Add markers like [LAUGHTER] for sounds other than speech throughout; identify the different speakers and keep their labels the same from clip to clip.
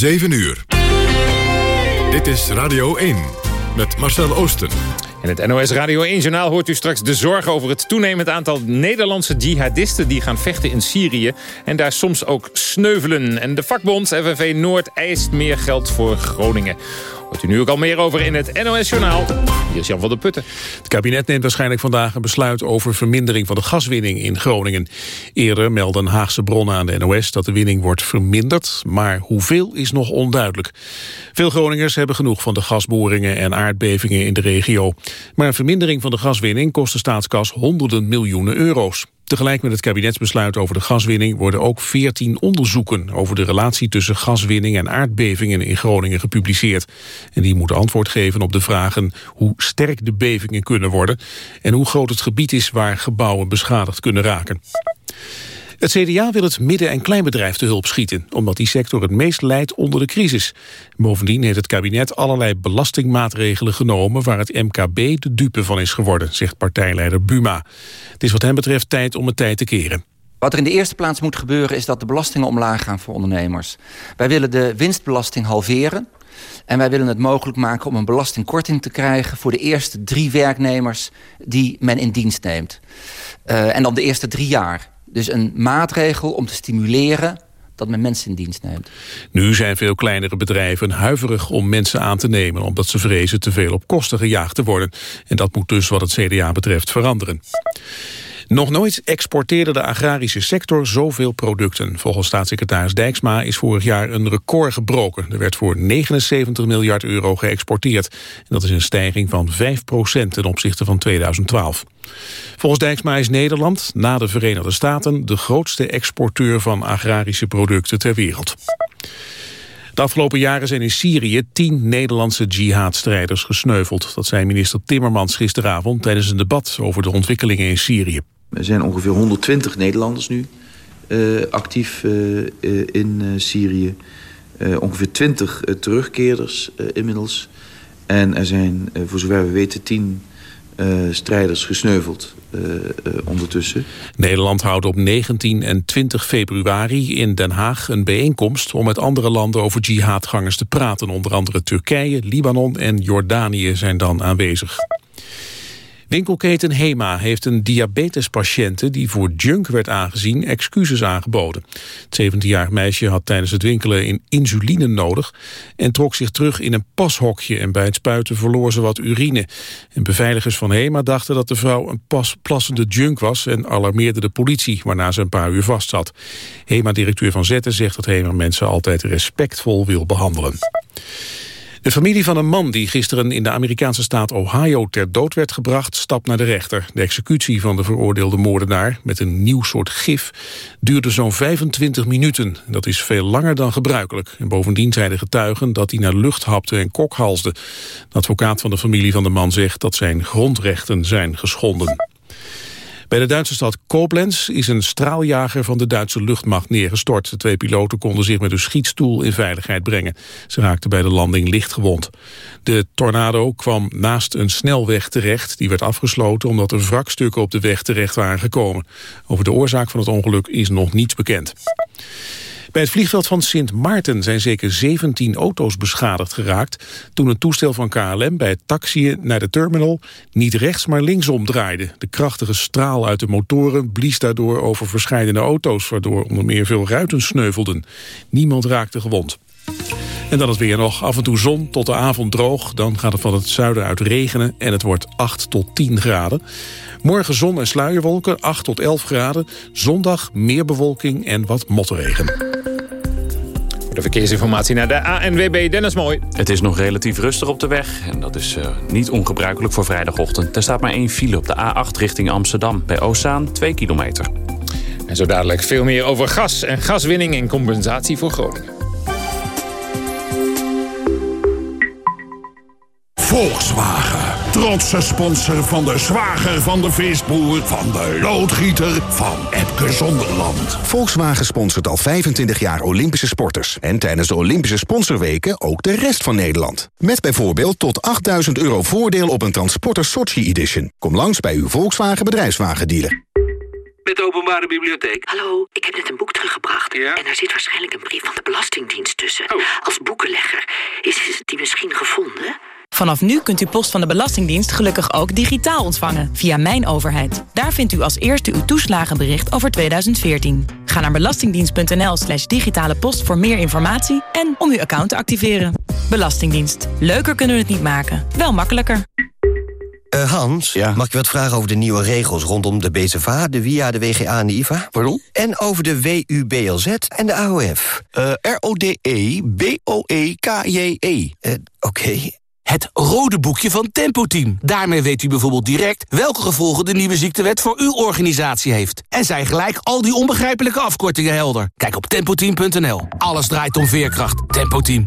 Speaker 1: 7 uur. Dit is Radio 1 met Marcel Oosten.
Speaker 2: In het NOS Radio 1-journaal hoort u straks de zorgen over het toenemend aantal Nederlandse jihadisten die gaan vechten in Syrië en daar soms ook sneuvelen. En de vakbond FNV Noord eist meer geld voor Groningen. Hoort u nu ook al meer over in het NOS-journaal. Hier is Jan van der Putten.
Speaker 3: Het kabinet neemt waarschijnlijk vandaag een besluit over vermindering van de gaswinning in Groningen. Eerder melden Haagse bronnen aan de NOS dat de winning wordt verminderd, maar hoeveel is nog onduidelijk. Veel Groningers hebben genoeg van de gasboringen en aardbevingen in de regio. Maar een vermindering van de gaswinning kost de staatskas honderden miljoenen euro's. Tegelijk met het kabinetsbesluit over de gaswinning worden ook 14 onderzoeken over de relatie tussen gaswinning en aardbevingen in Groningen gepubliceerd. En die moeten antwoord geven op de vragen hoe sterk de bevingen kunnen worden en hoe groot het gebied is waar gebouwen beschadigd kunnen raken. Het CDA wil het midden- en kleinbedrijf te hulp schieten... omdat die sector het meest lijdt onder de crisis. Bovendien heeft het kabinet allerlei belastingmaatregelen genomen... waar het MKB de dupe van is geworden, zegt partijleider Buma. Het is wat hem betreft tijd om het tijd te keren.
Speaker 4: Wat er in de eerste plaats moet gebeuren... is dat de belastingen omlaag gaan voor ondernemers. Wij willen de winstbelasting halveren... En wij willen het mogelijk maken om een belastingkorting te krijgen... voor de eerste drie werknemers die men in dienst neemt. Uh, en dan de eerste drie jaar. Dus een maatregel om te stimuleren dat men mensen in dienst neemt.
Speaker 3: Nu zijn veel kleinere bedrijven huiverig om mensen aan te nemen... omdat ze vrezen te veel op kosten gejaagd te worden. En dat moet dus wat het CDA betreft veranderen. Nog nooit exporteerde de agrarische sector zoveel producten. Volgens staatssecretaris Dijksma is vorig jaar een record gebroken. Er werd voor 79 miljard euro geëxporteerd. Dat is een stijging van 5% ten opzichte van 2012. Volgens Dijksma is Nederland, na de Verenigde Staten... de grootste exporteur van agrarische producten ter wereld. De afgelopen jaren zijn in Syrië tien Nederlandse jihadstrijders gesneuveld. Dat zei minister Timmermans gisteravond tijdens een debat over de ontwikkelingen in Syrië.
Speaker 5: Er zijn ongeveer 120 Nederlanders nu uh, actief uh, in Syrië. ongeveer 20 terugkeerders inmiddels. En er zijn, voor zover we weten, 10 strijders gesneuveld ondertussen.
Speaker 3: Nederland houdt op 19 en 20 februari in Den Haag een bijeenkomst... om met andere landen over jihadgangers te praten. Onder andere Turkije, Libanon en Jordanië zijn dan aanwezig. Winkelketen Hema heeft een diabetespatiënte die voor junk werd aangezien excuses aangeboden. Het 17-jarig meisje had tijdens het winkelen in insuline nodig en trok zich terug in een pashokje en bij het spuiten verloor ze wat urine. En beveiligers van Hema dachten dat de vrouw een pas plassende junk was en alarmeerden de politie, waarna ze een paar uur vastzat. Hema-directeur Van Zetten zegt dat Hema mensen altijd respectvol wil behandelen. De familie van een man die gisteren in de Amerikaanse staat Ohio ter dood werd gebracht, stapt naar de rechter. De executie van de veroordeelde moordenaar met een nieuw soort gif duurde zo'n 25 minuten. Dat is veel langer dan gebruikelijk. En bovendien zeiden getuigen dat hij naar lucht hapte en kokhalsde. De advocaat van de familie van de man zegt dat zijn grondrechten zijn geschonden. Bij de Duitse stad Koblenz is een straaljager van de Duitse luchtmacht neergestort. De twee piloten konden zich met een schietstoel in veiligheid brengen. Ze raakten bij de landing licht gewond. De tornado kwam naast een snelweg terecht. Die werd afgesloten omdat er wrakstukken op de weg terecht waren gekomen. Over de oorzaak van het ongeluk is nog niets bekend. Bij het vliegveld van Sint Maarten zijn zeker 17 auto's beschadigd geraakt... toen een toestel van KLM bij het taxiën naar de terminal niet rechts maar linksom draaide. De krachtige straal uit de motoren blies daardoor over verschillende auto's... waardoor onder meer veel ruiten sneuvelden. Niemand raakte gewond. En dan het weer nog. Af en toe zon, tot de avond droog. Dan gaat het van het zuiden uit regenen en het wordt 8 tot 10 graden. Morgen zon en sluierwolken, 8 tot 11 graden. Zondag meer bewolking en wat motregen.
Speaker 2: De verkeersinformatie naar de ANWB Dennis Mooi.
Speaker 6: Het is nog relatief rustig op de weg. En dat is uh, niet ongebruikelijk voor vrijdagochtend. Er staat maar één file op de A8 richting Amsterdam. Bij Ozaan 2 kilometer.
Speaker 2: En zo dadelijk veel meer over gas en gaswinning en compensatie voor Groningen.
Speaker 7: Volkswagen. Trotse sponsor van de zwager van de visboer, van de loodgieter, van Epke Zonderland.
Speaker 8: Volkswagen sponsort al 25 jaar Olympische sporters. En tijdens de Olympische sponsorweken ook de rest van Nederland. Met bijvoorbeeld tot 8000 euro voordeel op een Transporter Sochi Edition. Kom langs bij uw Volkswagen bedrijfswagendealer.
Speaker 9: Met de openbare bibliotheek.
Speaker 10: Hallo, ik heb net een boek teruggebracht. Ja? En daar zit waarschijnlijk een brief van de Belastingdienst tussen.
Speaker 11: tussen. Als boekenlegger. Is die misschien gevonden?
Speaker 10: Vanaf nu kunt u post van de Belastingdienst gelukkig ook digitaal ontvangen via Mijn Overheid. Daar vindt u als eerste uw toeslagenbericht over 2014. Ga naar belastingdienst.nl slash digitale post voor meer informatie en om uw account te activeren. Belastingdienst. Leuker kunnen we het niet maken, wel makkelijker.
Speaker 12: Uh, Hans, mag ik wat vragen over de nieuwe regels rondom de BZVA, de WIA, de WGA en de IVA?
Speaker 4: Pardon?
Speaker 12: En over de WUBLZ en de AOF.
Speaker 4: Uh, R-O-D-E-B-O-E-K-J-E.
Speaker 12: Uh, Oké.
Speaker 4: Het rode boekje van Tempo Team. Daarmee weet u bijvoorbeeld direct welke gevolgen de nieuwe ziektewet voor uw organisatie heeft. En zijn gelijk al die onbegrijpelijke afkortingen helder. Kijk op tempoteam.nl. Alles draait om veerkracht. Tempo Team.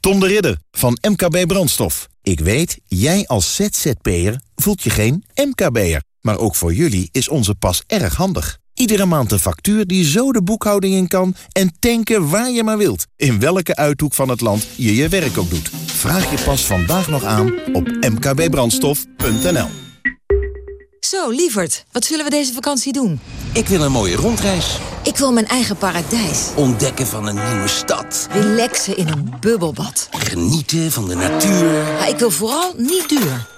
Speaker 13: Tom de Ridder van MKB Brandstof. Ik weet, jij als ZZP'er voelt je geen MKB'er. Maar ook voor jullie is onze pas erg handig. Iedere maand een factuur die zo de boekhouding in kan... en tanken waar je maar wilt. In welke uithoek van het land je je werk ook doet. Vraag je pas vandaag nog aan op mkbbrandstof.nl.
Speaker 14: Zo, lieverd, wat zullen we deze vakantie doen?
Speaker 4: Ik wil een mooie rondreis.
Speaker 14: Ik wil mijn eigen paradijs.
Speaker 4: Ontdekken van een nieuwe stad.
Speaker 14: Relaxen in een bubbelbad.
Speaker 4: Genieten van de natuur.
Speaker 14: Maar ik wil vooral niet duur.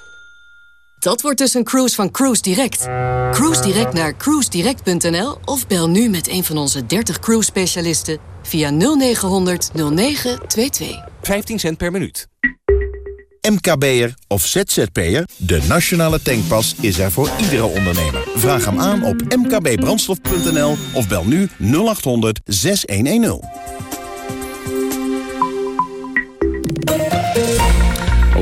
Speaker 14: Dat wordt dus een cruise van Cruise Direct. Cruise Direct naar cruisedirect.nl of bel nu met een van onze 30 cruise specialisten via 0900 0922.
Speaker 4: 15 cent per minuut.
Speaker 13: MKB'er of ZZP'er, de nationale tankpas is er voor iedere ondernemer. Vraag hem aan op mkbbrandstof.nl of bel nu 0800 6110.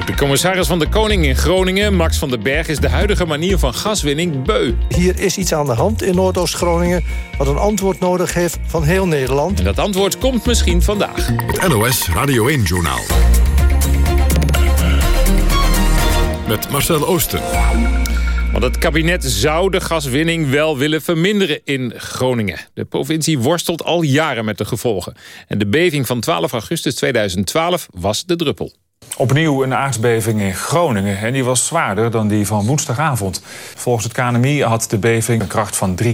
Speaker 2: De commissaris van de Koning in Groningen, Max van den Berg... is de huidige manier van gaswinning beu.
Speaker 15: Hier is iets aan de hand in Noordoost-Groningen... wat een antwoord nodig heeft van heel Nederland.
Speaker 2: En dat antwoord komt misschien vandaag.
Speaker 1: Het NOS Radio 1-journaal. Met Marcel Oosten.
Speaker 2: Want het kabinet zou de gaswinning wel willen verminderen in Groningen. De provincie worstelt al jaren met de gevolgen. En de beving van 12 augustus 2012 was de druppel.
Speaker 16: Opnieuw een aardbeving in Groningen en die was zwaarder dan die van woensdagavond. Volgens het KNMI had de beving een kracht van 3,4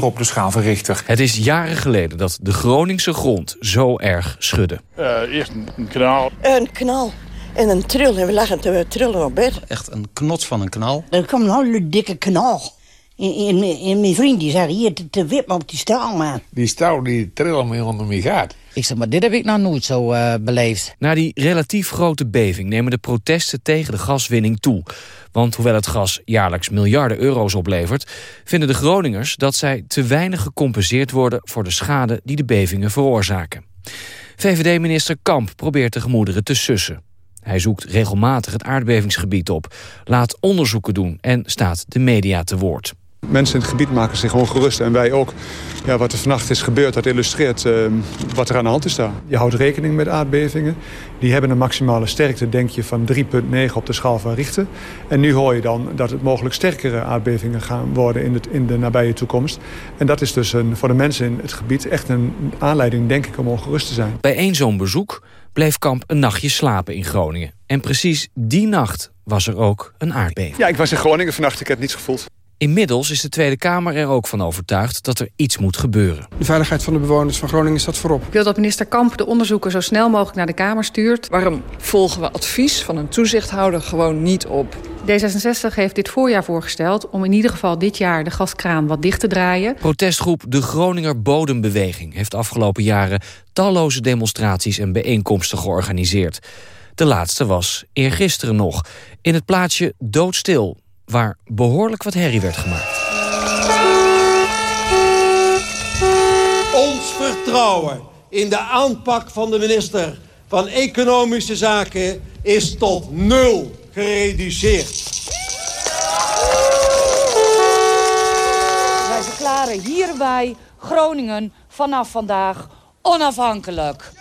Speaker 16: op de schaal van Richter.
Speaker 6: Het is jaren geleden dat de Groningse grond zo erg schudde.
Speaker 17: Uh, eerst een knal.
Speaker 18: Een knal. En een trill. En we lagen te trillen op bed.
Speaker 19: Echt een knots van een knal.
Speaker 18: Er kwam een hele dikke knal. En, mijn vriend die zei, hier te, te wip op die staal, man.
Speaker 17: Die staal die trillen me onder me gaat.
Speaker 19: Ik zeg, maar dit heb ik nou nooit zo uh, beleefd.
Speaker 6: Na die relatief grote beving nemen de protesten tegen de gaswinning toe. Want hoewel het gas jaarlijks miljarden euro's oplevert... vinden de Groningers dat zij te weinig gecompenseerd worden... voor de schade die de bevingen veroorzaken. VVD-minister Kamp probeert de gemoederen te sussen. Hij zoekt regelmatig het aardbevingsgebied op, laat onderzoeken doen en staat de media te woord.
Speaker 20: Mensen in het gebied maken zich ongerust en wij ook. Ja, wat er vannacht is gebeurd, dat illustreert uh, wat er aan de hand is daar. Je houdt rekening met aardbevingen. Die hebben een maximale sterkte, denk je, van 3,9 op de schaal van Richter. En nu hoor je dan dat het mogelijk sterkere aardbevingen gaan worden in, het, in de nabije toekomst. En dat is dus een, voor de mensen in het gebied echt een aanleiding, denk ik, om ongerust te zijn.
Speaker 6: Bij één zo'n bezoek bleef Kamp een nachtje slapen in Groningen. En precies die nacht was er ook een aardbeving.
Speaker 20: Ja, ik was in Groningen vannacht, ik heb niets gevoeld.
Speaker 6: Inmiddels is de Tweede Kamer er ook van overtuigd dat er iets moet gebeuren.
Speaker 21: De veiligheid van de bewoners van Groningen staat voorop.
Speaker 22: Ik wil dat minister Kamp de onderzoeken zo snel mogelijk naar de Kamer stuurt.
Speaker 23: Waarom volgen we advies van een toezichthouder gewoon niet op?
Speaker 22: D66 heeft dit voorjaar voorgesteld om in ieder geval dit jaar de gaskraan wat dicht te draaien.
Speaker 6: Protestgroep De Groninger Bodembeweging heeft afgelopen jaren talloze demonstraties en bijeenkomsten georganiseerd. De laatste was eergisteren nog in het plaatsje Doodstil waar behoorlijk wat herrie werd gemaakt.
Speaker 24: Ons vertrouwen in de aanpak van de minister van Economische Zaken is tot nul gereduceerd.
Speaker 25: Wij verklaren hierbij Groningen vanaf vandaag onafhankelijk.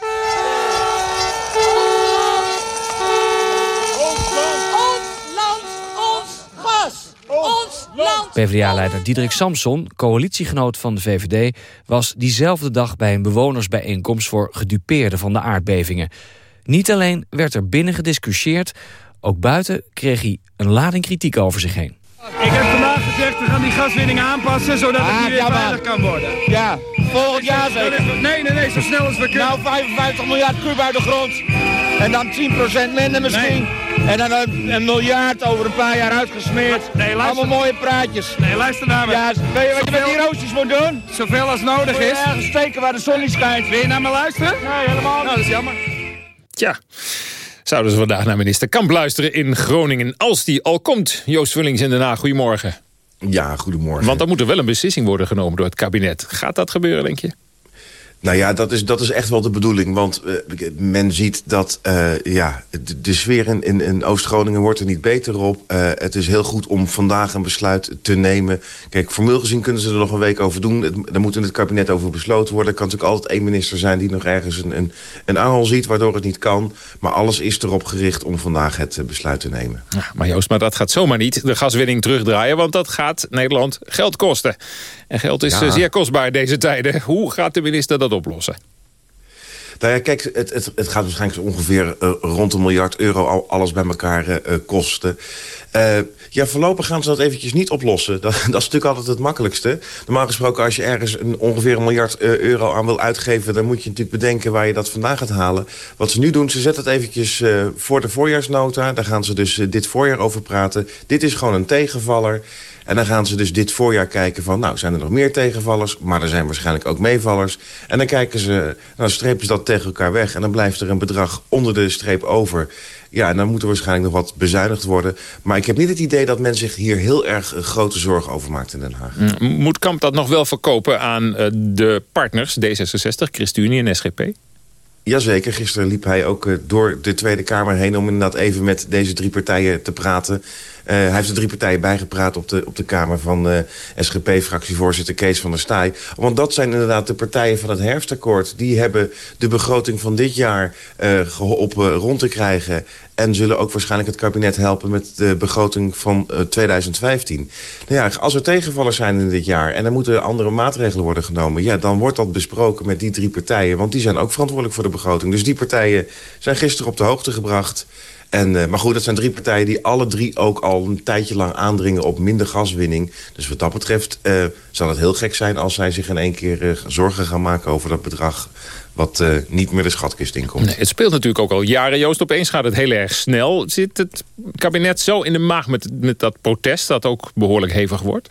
Speaker 6: PvdA-leider Diederik Samson, coalitiegenoot van de VVD... was diezelfde dag bij een bewonersbijeenkomst... voor gedupeerden van de aardbevingen. Niet alleen werd er binnen gediscussieerd... ook buiten kreeg hij een lading kritiek over zich heen.
Speaker 26: Ik heb vandaag gezegd, we gaan die gaswinning aanpassen, zodat het
Speaker 27: Ah,
Speaker 26: nu weer
Speaker 27: ja,
Speaker 26: veilig kan worden.
Speaker 27: Ja, volgend jaar zeker.
Speaker 26: Nee, nee, nee, zo snel als we kunnen.
Speaker 27: Nou, 55 miljard kub uit de grond. En dan 10% minder misschien. En dan een, een miljard over een paar jaar uitgesmeerd.
Speaker 26: Nee, luister.
Speaker 27: Allemaal mooie praatjes.
Speaker 26: Nee, luister naar me.
Speaker 27: Ja, weet je wat je met die roosjes moet doen?
Speaker 26: Zoveel als nodig is.
Speaker 27: ergens steken waar de zon niet schijnt.
Speaker 26: Wil je naar me luisteren?
Speaker 27: Nee, helemaal
Speaker 26: Nou, dat is jammer.
Speaker 2: Tja, zouden ze vandaag naar minister Kamp luisteren in Groningen... als die al komt. Joost Vullings in Den Haag, goedemorgen.
Speaker 28: Ja, goedemorgen.
Speaker 2: Want dan moet er wel een beslissing worden genomen door het kabinet. Gaat dat gebeuren, denk je?
Speaker 28: Nou ja, dat is, dat is echt wel de bedoeling. Want eh, men ziet dat eh, ja, de, sfeer in, in, in Oost-Groningen wordt er niet beter op. Eh, het is heel goed om vandaag een besluit te nemen. Kijk, formeel gezien kunnen ze er nog een week over doen. Daar moet in het kabinet over besloten worden. Er kan natuurlijk altijd één minister zijn die nog ergens een, een, een angel ziet... waardoor het niet kan. Maar alles is erop gericht om vandaag het besluit te nemen.
Speaker 2: Ja, maar Joost, maar dat gaat zomaar niet. De gaswinning terugdraaien, want dat gaat Nederland geld kosten. En geld is
Speaker 28: Ja.
Speaker 2: eh, zeer kostbaar deze tijden. Hoe gaat de minister dat oplossen?
Speaker 28: Nou ja, kijk, het, het, het gaat waarschijnlijk ongeveer eh, rond een miljard euro al alles bij elkaar eh, kosten. Eh, ja, voorlopig gaan ze dat eventjes niet oplossen. [LAUGHS] Dat, dat is natuurlijk altijd het makkelijkste. Normaal gesproken, als je ergens een, ongeveer een miljard euro aan wil uitgeven... dan moet je natuurlijk bedenken waar je dat vandaan gaat halen. Wat ze nu doen, ze zetten het eventjes voor de voorjaarsnota. Daar gaan ze dus dit voorjaar over praten. Dit is gewoon een tegenvaller. En dan gaan ze dus dit voorjaar kijken van... nou, zijn er nog meer tegenvallers? Maar er zijn waarschijnlijk ook meevallers. En dan kijken ze, dan strepen ze dat tegen elkaar weg... en dan blijft er een bedrag onder de streep over. Ja, en dan moet er waarschijnlijk nog wat bezuinigd worden. Maar ik heb niet het idee dat men zich hier heel erg eh, grote zorgen over maakt in Den Haag.
Speaker 2: Moet Kamp dat nog wel verkopen aan eh, de partners D66, ChristenUnie en SGP?
Speaker 28: Jazeker, gisteren liep hij ook eh, door de Tweede Kamer heen... om inderdaad even met deze drie partijen te praten. Eh, hij heeft de drie partijen bijgepraat op de, op de Kamer van eh, SGP-fractievoorzitter Kees van der Staaij. Want dat zijn inderdaad de partijen van het herfstakkoord. Die hebben de begroting van dit jaar eh, geholpen rond te krijgen... en zullen ook waarschijnlijk het kabinet helpen met de begroting van eh, 2015. Nou ja, als er tegenvallers zijn in dit jaar... en er moeten andere maatregelen worden genomen... ja, dan wordt dat besproken met die drie partijen. Want die zijn ook verantwoordelijk voor de begroting. Dus die partijen zijn gisteren op de hoogte gebracht... En, eh, maar goed, dat zijn drie partijen die alle drie ook al een tijdje lang aandringen op minder gaswinning. Dus wat dat betreft eh, zal het heel gek zijn als zij zich in één keer eh, zorgen gaan maken over dat bedrag wat niet meer de schatkist inkomt.
Speaker 2: Nee, het speelt natuurlijk ook al jaren, Joost. Opeens gaat het heel erg snel. Zit het kabinet zo in de maag met, met dat protest... dat ook behoorlijk hevig wordt?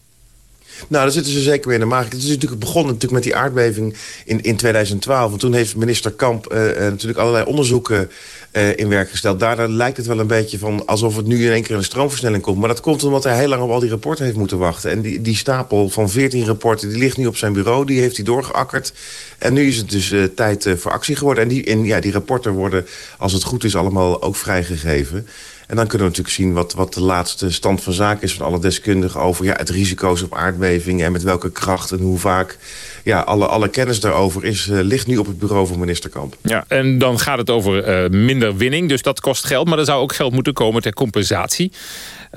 Speaker 28: Nou, daar zitten ze zeker weer in de maag. Het is natuurlijk begonnen natuurlijk met die aardbeving in, in 2012. En toen heeft minister Kamp eh, eh, natuurlijk allerlei onderzoeken eh, in werk gesteld. Daardoor lijkt het wel een beetje van alsof het nu in één keer een stroomversnelling komt. Maar dat komt omdat hij heel lang op al die rapporten heeft moeten wachten. En die, die stapel van 14 rapporten, die ligt nu op zijn bureau. Die heeft hij doorgeakkerd. En nu is het dus tijd voor actie geworden. En, die, en ja, die rapporten worden, als het goed is, allemaal ook vrijgegeven. En dan kunnen we natuurlijk zien wat, wat de laatste stand van zaken is... van alle deskundigen over ja, het risico's op aardbevingen... en met welke kracht en hoe vaak. Ja, alle, alle kennis daarover is, eh, ligt nu op het bureau van minister Kamp.
Speaker 2: Ja, en dan gaat het over eh, minder winning, dus dat kost geld. Maar er zou ook geld moeten komen ter compensatie.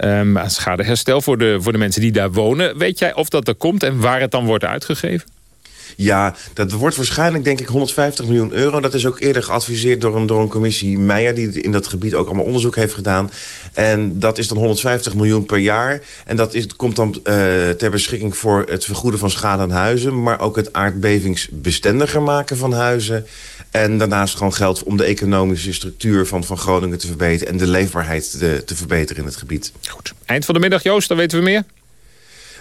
Speaker 2: Um, aan schadeherstel voor de, voor de mensen die daar wonen. Weet jij of dat er komt en waar het dan wordt uitgegeven?
Speaker 28: Ja, dat wordt waarschijnlijk denk ik 150 miljoen euro. Dat is ook eerder geadviseerd door een, door een commissie Meijer... die in dat gebied ook allemaal onderzoek heeft gedaan. En dat is dan 150 miljoen per jaar. En dat is, komt dan uh, ter beschikking voor het vergoeden van schade aan huizen... maar ook het aardbevingsbestendiger maken van huizen... En daarnaast gewoon geld om de economische structuur van, van Groningen te verbeteren... en de leefbaarheid te, te verbeteren in het gebied.
Speaker 2: Goed. Eind van de middag, Joost, dan weten we meer?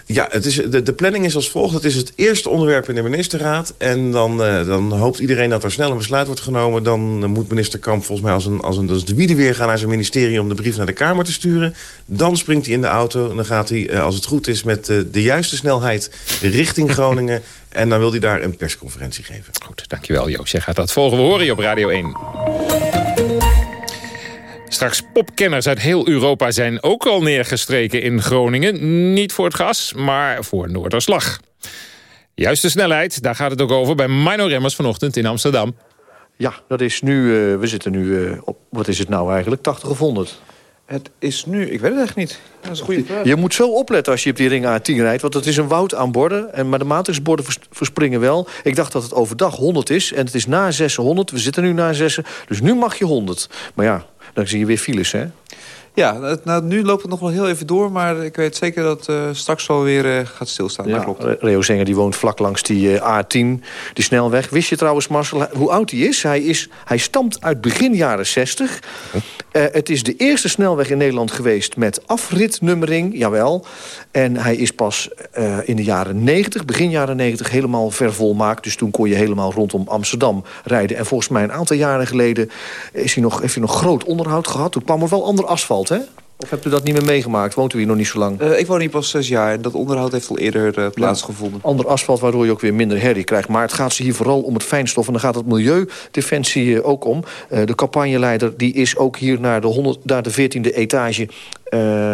Speaker 28: Ja, het is, de, de planning is als volgt. Het is het eerste onderwerp in de ministerraad. En dan, uh, dan hoopt iedereen dat er snel een besluit wordt genomen. Dan uh, moet minister Kamp volgens mij als een, als een als de wiede weer gaan naar zijn ministerie... om de brief naar de Kamer te sturen. Dan springt hij in de auto en dan gaat hij, uh, als het goed is... met de juiste snelheid richting [LAUGHS] Groningen. en dan wil hij daar een persconferentie geven.
Speaker 2: Goed, dankjewel Joost. Jij gaat dat volgen. We horen je op Radio 1. Straks popkenners uit heel Europa zijn ook al neergestreken in Groningen. Niet voor het gas, maar voor Noorderslag. Juiste snelheid, daar gaat het ook over bij Mino Remmers vanochtend in Amsterdam.
Speaker 29: Ja, dat is nu, uh, we zitten nu uh, op, wat is het nou eigenlijk, 80 of 100?
Speaker 15: Het is nu, ik weet het echt niet. Dat is een goede vraag.
Speaker 29: Je moet zo opletten als je op die ring A10 rijdt. Want het is een woud aan borden. En, maar de matrixborden vers, verspringen wel. Ik dacht dat het overdag 100 is. En het is na 600. We zitten nu na 6. Dus nu mag je 100. Maar ja, dan zie je weer files, hè?
Speaker 15: Ja, nou, nu loopt het nog wel heel even door, maar ik weet zeker dat het straks wel weer eh, gaat stilstaan.
Speaker 29: Ja,
Speaker 15: dat klopt.
Speaker 29: Leo Zenger die woont vlak langs die eh, A10, die snelweg. Wist je trouwens, Marcel, hoe oud hij is? Hij, is, hij stamt uit begin jaren 60. Eh, het is de eerste snelweg in Nederland geweest met afritnummering, jawel. En hij is pas eh, in de jaren 90, begin jaren 90, helemaal vervolmaakt. Dus toen kon je helemaal rondom Amsterdam rijden. En volgens mij een aantal jaren geleden is hij nog, heeft hij nog groot onderhoud gehad. Toen kwam er wel ander asfalt, hè? Of hebt u dat niet meer meegemaakt? Woont u hier nog niet zo lang?
Speaker 15: Eh, ik woon hier pas zes jaar en dat onderhoud heeft al eerder eh, plaatsgevonden.
Speaker 29: Ander asfalt waardoor je ook weer minder herrie krijgt. Maar het gaat ze hier vooral om het fijnstof. En dan gaat het Milieudefensie eh, ook om. De campagneleider die is ook hier naar de, 100, naar de 14e etage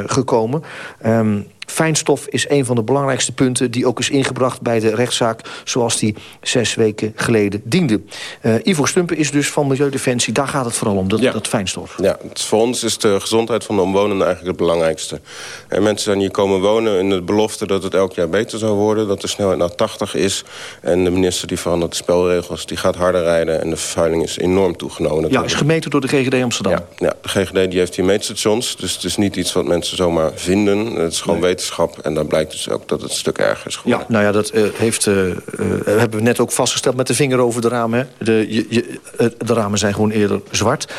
Speaker 29: gekomen. Ehm, fijnstof is een van de belangrijkste punten... die ook is ingebracht bij de rechtszaak... zoals die zes weken geleden diende. Eh, Ivo Stumpen is dus van Milieudefensie. Daar gaat het vooral om, dat, dat fijnstof.
Speaker 30: Ja, het, voor ons is de gezondheid van de omwonenden eigenlijk het belangrijkste. En mensen zijn hier komen wonen in de belofte dat het elk jaar beter zou worden... dat de snelheid naar 80 is. En de minister die verandert de spelregels, die gaat harder rijden... en de vervuiling is enorm toegenomen.
Speaker 29: Ja, is gemeten door de GGD Amsterdam.
Speaker 30: Ja, ja, de GGD die heeft hier meetstations, dus het is niet iets wat mensen zomaar vinden. Het is gewoon wetenschap en dan blijkt dus ook dat het een stuk erger is.
Speaker 29: Ja, nou ja, dat eh, heeft, eh, hebben we net ook vastgesteld met de vinger over de ramen. De, je, de ramen zijn gewoon eerder zwart.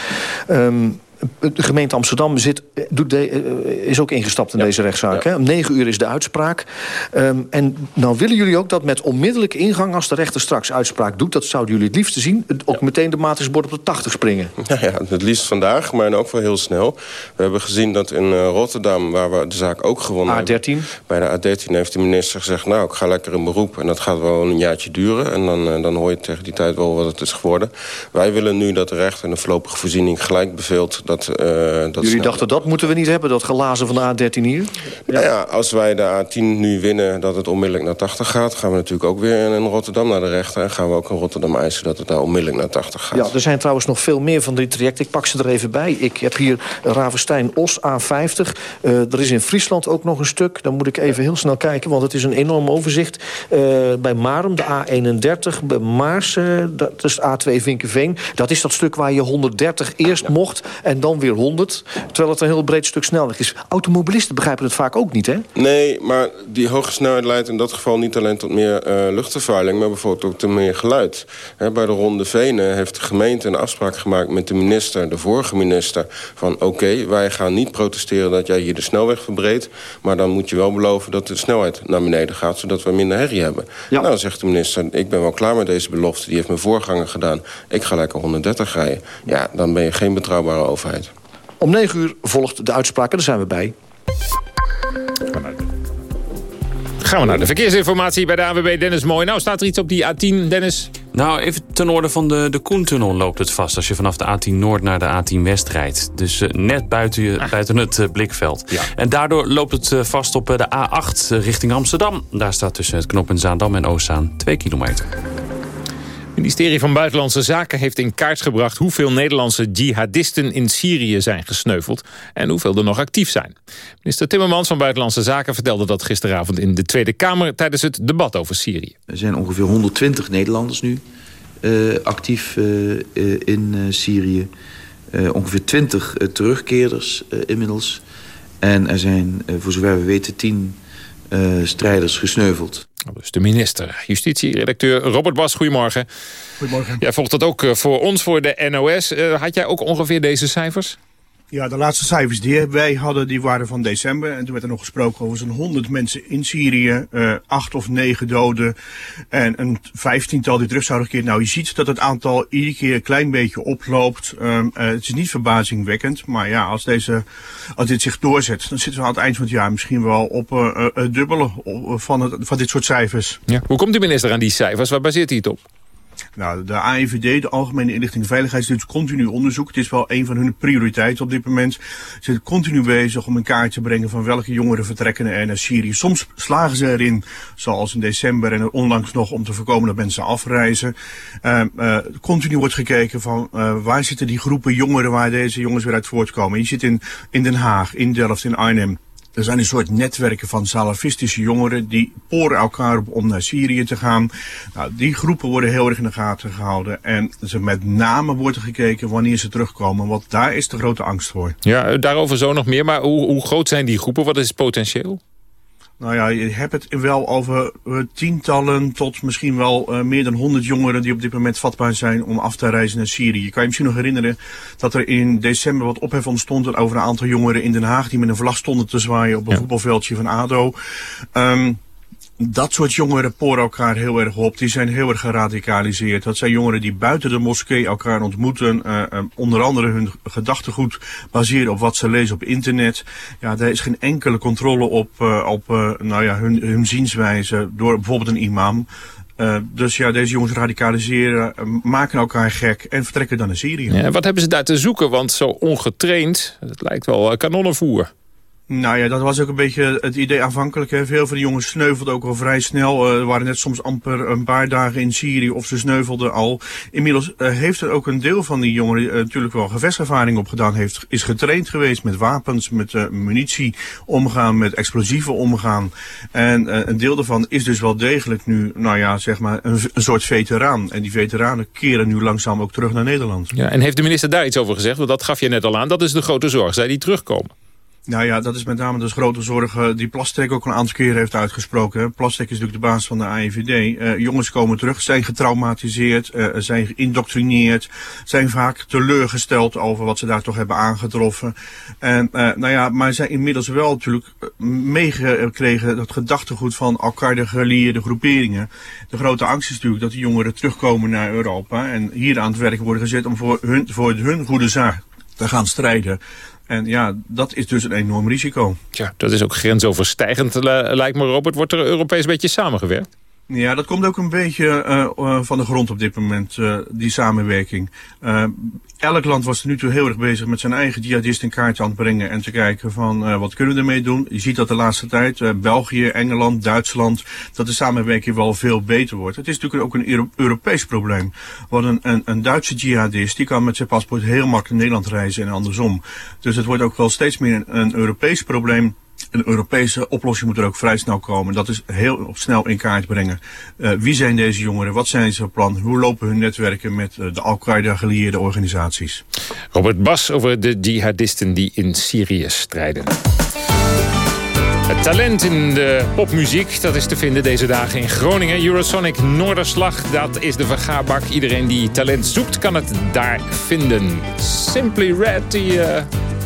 Speaker 29: Ehm, de gemeente Amsterdam zit, eh, doet de, eh, is ook ingestapt in deze rechtszaak. Hè? Om negen uur is de uitspraak. Ehm, en nou willen jullie ook dat met onmiddellijke ingang... als de rechter straks uitspraak doet, dat zouden jullie het liefst zien... ook meteen de matrixbord op de 80 springen. [LAUGHS]
Speaker 30: Ja, ja, het liefst vandaag, maar ook wel heel snel. We hebben gezien dat in eh, Rotterdam, waar we de zaak ook gewonnen
Speaker 29: A13?
Speaker 30: hebben... bij de A13 heeft de minister gezegd... nou, ik ga lekker in beroep en dat gaat wel een jaartje duren... en dan, eh, dan hoor je tegen die tijd wel wat het is geworden. Wij willen nu dat de rechter een voorlopige voorziening gelijk beveelt... dat, eh, dat
Speaker 29: jullie dachten, dat moeten we niet hebben, dat glazen van de A13 hier?
Speaker 30: Ja. ja, als wij de A10 nu winnen dat het onmiddellijk naar 80 gaat... gaan we natuurlijk ook weer in Rotterdam naar de rechter... en gaan we ook in Rotterdam eisen dat het daar onmiddellijk naar 80 gaat.
Speaker 29: Ja, er zijn trouwens nog veel meer van die trajecten. Ik pak ze er even bij. Ik heb hier Ravenstein-Os A50. Eh, er is in Friesland ook nog een stuk. Dan moet ik even heel snel kijken, want het is een enorm overzicht. Eh, bij Marum, de A31. Bij Maars, eh, dat is A2 Vinkenveen. Dat is dat stuk waar je 130 eerst mocht en dan weer 100. Terwijl het een heel breed stuk snelweg is. Automobilisten begrijpen het vaak ook niet, hè?
Speaker 30: Nee, maar die hoge snelheid leidt in dat geval niet alleen tot meer eh, luchtvervuiling... maar bijvoorbeeld ook tot meer geluid. Bij de Ronde Venen heeft de gemeente een afspraak gemaakt met de minister... de vorige minister, van oké, wij gaan niet protesteren dat jij hier de snelweg verbreedt... maar dan moet je wel beloven dat de snelheid naar beneden gaat... zodat we minder herrie hebben. Nou, zegt de minister, ik ben wel klaar met deze belofte. Die heeft mijn voorganger gedaan. Ik ga lekker 130 rijden. Ja, dan ben je geen betrouwbare overheid.
Speaker 29: Om 9 uur volgt de uitspraak en daar zijn we bij.
Speaker 2: Gaan we naar de verkeersinformatie bij de AWB Dennis Mooi. Nou, staat er iets op die A10, Dennis?
Speaker 6: Nou, even ten orde van de, de Koentunnel loopt het vast... als je vanaf de A10 Noord naar de A10 West rijdt. Dus eh, net buiten, je, buiten het eh, blikveld. En daardoor loopt het eh, vast op de A8 eh, richting Amsterdam. Daar staat tussen het knooppunt Zaandam en Oostzaan 2 kilometer.
Speaker 2: Ministerie van Buitenlandse Zaken heeft in kaart gebracht... hoeveel Nederlandse jihadisten in Syrië zijn gesneuveld... en hoeveel er nog actief zijn. Minister Timmermans van Buitenlandse Zaken vertelde dat gisteravond... in de Tweede Kamer tijdens het debat over Syrië.
Speaker 31: Er zijn ongeveer 120 Nederlanders nu eh, actief eh, eh, in Syrië. Ongeveer 20 eh, terugkeerders inmiddels. En er zijn, voor zover we weten, 10 eh, strijders gesneuveld.
Speaker 2: Dus de minister. Justitie-redacteur Robert Bas, goedemorgen.
Speaker 32: Goedemorgen.
Speaker 2: Jij volgt dat ook eh, voor ons, voor de NOS. Eh, had jij ook ongeveer deze cijfers?
Speaker 32: Ja, de laatste cijfers die wij hadden, die waren van december. En toen werd er nog gesproken over zo'n 100 mensen in Syrië. eh acht of negen doden. En een vijftiental die terug zouden keren. Nou, je ziet dat het aantal iedere keer een klein beetje oploopt. Ehm, eh, het is niet verbazingwekkend. Maar ja, als, deze, als dit zich doorzet, dan zitten we aan het eind van het jaar misschien wel op eh, het dubbele eh, van, het, van dit soort cijfers.
Speaker 2: Ja. Hoe komt de minister aan die cijfers? Waar baseert hij het op?
Speaker 32: Nou, de AIVD, de Algemene Inlichting doet continu onderzoek. Het is wel een van hun prioriteiten op dit moment. Ze zijn continu bezig om in kaart te brengen van welke jongeren vertrekken er naar Syrië. Soms slagen ze erin, zoals in december en onlangs nog, om te voorkomen dat mensen afreizen. Uh, uh, continu wordt gekeken van uh, waar zitten die groepen jongeren waar deze jongens weer uit voortkomen. Je zit in, in Den Haag, in Delft, in Arnhem. Er zijn een soort netwerken van salafistische jongeren die poren elkaar op om naar Syrië te gaan. Nou, die groepen worden heel erg in de gaten gehouden. En ze met name wordt gekeken wanneer ze terugkomen, want daar is de grote angst voor.
Speaker 2: Ja, daarover zo nog meer. Maar hoe, hoe groot zijn die groepen? Wat is het potentieel?
Speaker 32: Nou ja, je hebt het wel over uh, tientallen tot misschien wel uh, meer dan honderd jongeren die op dit moment vatbaar zijn om af te reizen naar Syrië. Je kan je misschien nog herinneren dat er in december wat ophef ontstond over een aantal jongeren in Den Haag die met een vlag stonden te zwaaien op een ja. voetbalveldje van ADO. Um, dat soort jongeren poren elkaar heel erg op. Die zijn heel erg geradicaliseerd. Dat zijn jongeren die buiten de moskee elkaar ontmoeten. Uh, uh, onder andere hun gedachtegoed baseren op wat ze lezen op internet. Ja, daar is geen enkele controle op, uh, op nou ja, hun, hun zienswijze door bijvoorbeeld een imam. Dus ja, deze jongens radicaliseren, maken elkaar gek en vertrekken dan naar Syrië.
Speaker 2: Ja, wat hebben ze daar te zoeken? Want zo ongetraind, het lijkt wel kanonnenvoer.
Speaker 32: Nou ja, dat was ook een beetje het idee aanvankelijk. Hè. Veel van die jongens sneuvelden ook al vrij snel. Uh, er waren net soms amper een paar dagen in Syrië of ze sneuvelden al. Inmiddels uh, heeft er ook een deel van die jongeren uh, natuurlijk wel gevechtservaring opgedaan. Heeft, is getraind geweest met wapens, met munitie omgaan, met explosieven omgaan. En een deel daarvan is dus wel degelijk nu, nou ja, zeg maar een, een soort veteraan. En die veteranen keren nu langzaam ook terug naar Nederland.
Speaker 2: Ja, en heeft de minister daar iets over gezegd? Want dat gaf je net al aan. Dat is de grote zorg. Zij die terugkomen.
Speaker 32: Nou ja, dat is met name dus grote zorg die Plastrek ook een aantal keren heeft uitgesproken. Plastrek is natuurlijk de baas van de AIVD. Uh, jongens komen terug, zijn getraumatiseerd, uh, zijn geïndoctrineerd, zijn vaak teleurgesteld over wat ze daar toch hebben aangetroffen. En nou ja, maar zijn inmiddels wel natuurlijk meegekregen dat gedachtegoed van elkaar gelieerde groeperingen. De grote angst is natuurlijk dat die jongeren terugkomen naar Europa en hier aan het werk worden gezet om voor hun, voor hun goede zaak te gaan strijden. En ja, dat is dus een enorm risico.
Speaker 2: Ja, dat is ook grensoverstijgend, lijkt me Robert. Wordt er Europees een beetje samengewerkt?
Speaker 32: Ja, dat komt ook een beetje uh, uh, van de grond op dit moment, uh, die samenwerking. elk land was er nu toe heel erg bezig met zijn eigen jihadisten in kaart aan het brengen en te kijken van wat kunnen we ermee doen. Je ziet dat de laatste tijd, België, Engeland, Duitsland, dat de samenwerking wel veel beter wordt. Het is natuurlijk ook een Euro Europees probleem. Want een, een, een Duitse jihadist, die kan met zijn paspoort heel makkelijk naar Nederland reizen en andersom. Dus het wordt ook wel steeds meer een, een Europees probleem een Europese oplossing moet er ook vrij snel komen. Dat is heel snel in kaart brengen. Uh, wie zijn deze jongeren? Wat zijn ze plan? Hoe lopen hun netwerken met uh, de Al-Qaeda gelieerde organisaties?
Speaker 2: Robert Bas over de jihadisten die in Syrië strijden. Het talent in de popmuziek, dat is te vinden deze dagen in Groningen. Eurosonic Noorderslag, dat is de vergaarbak. Iedereen die talent zoekt, kan het daar vinden. Simply Red, die uh,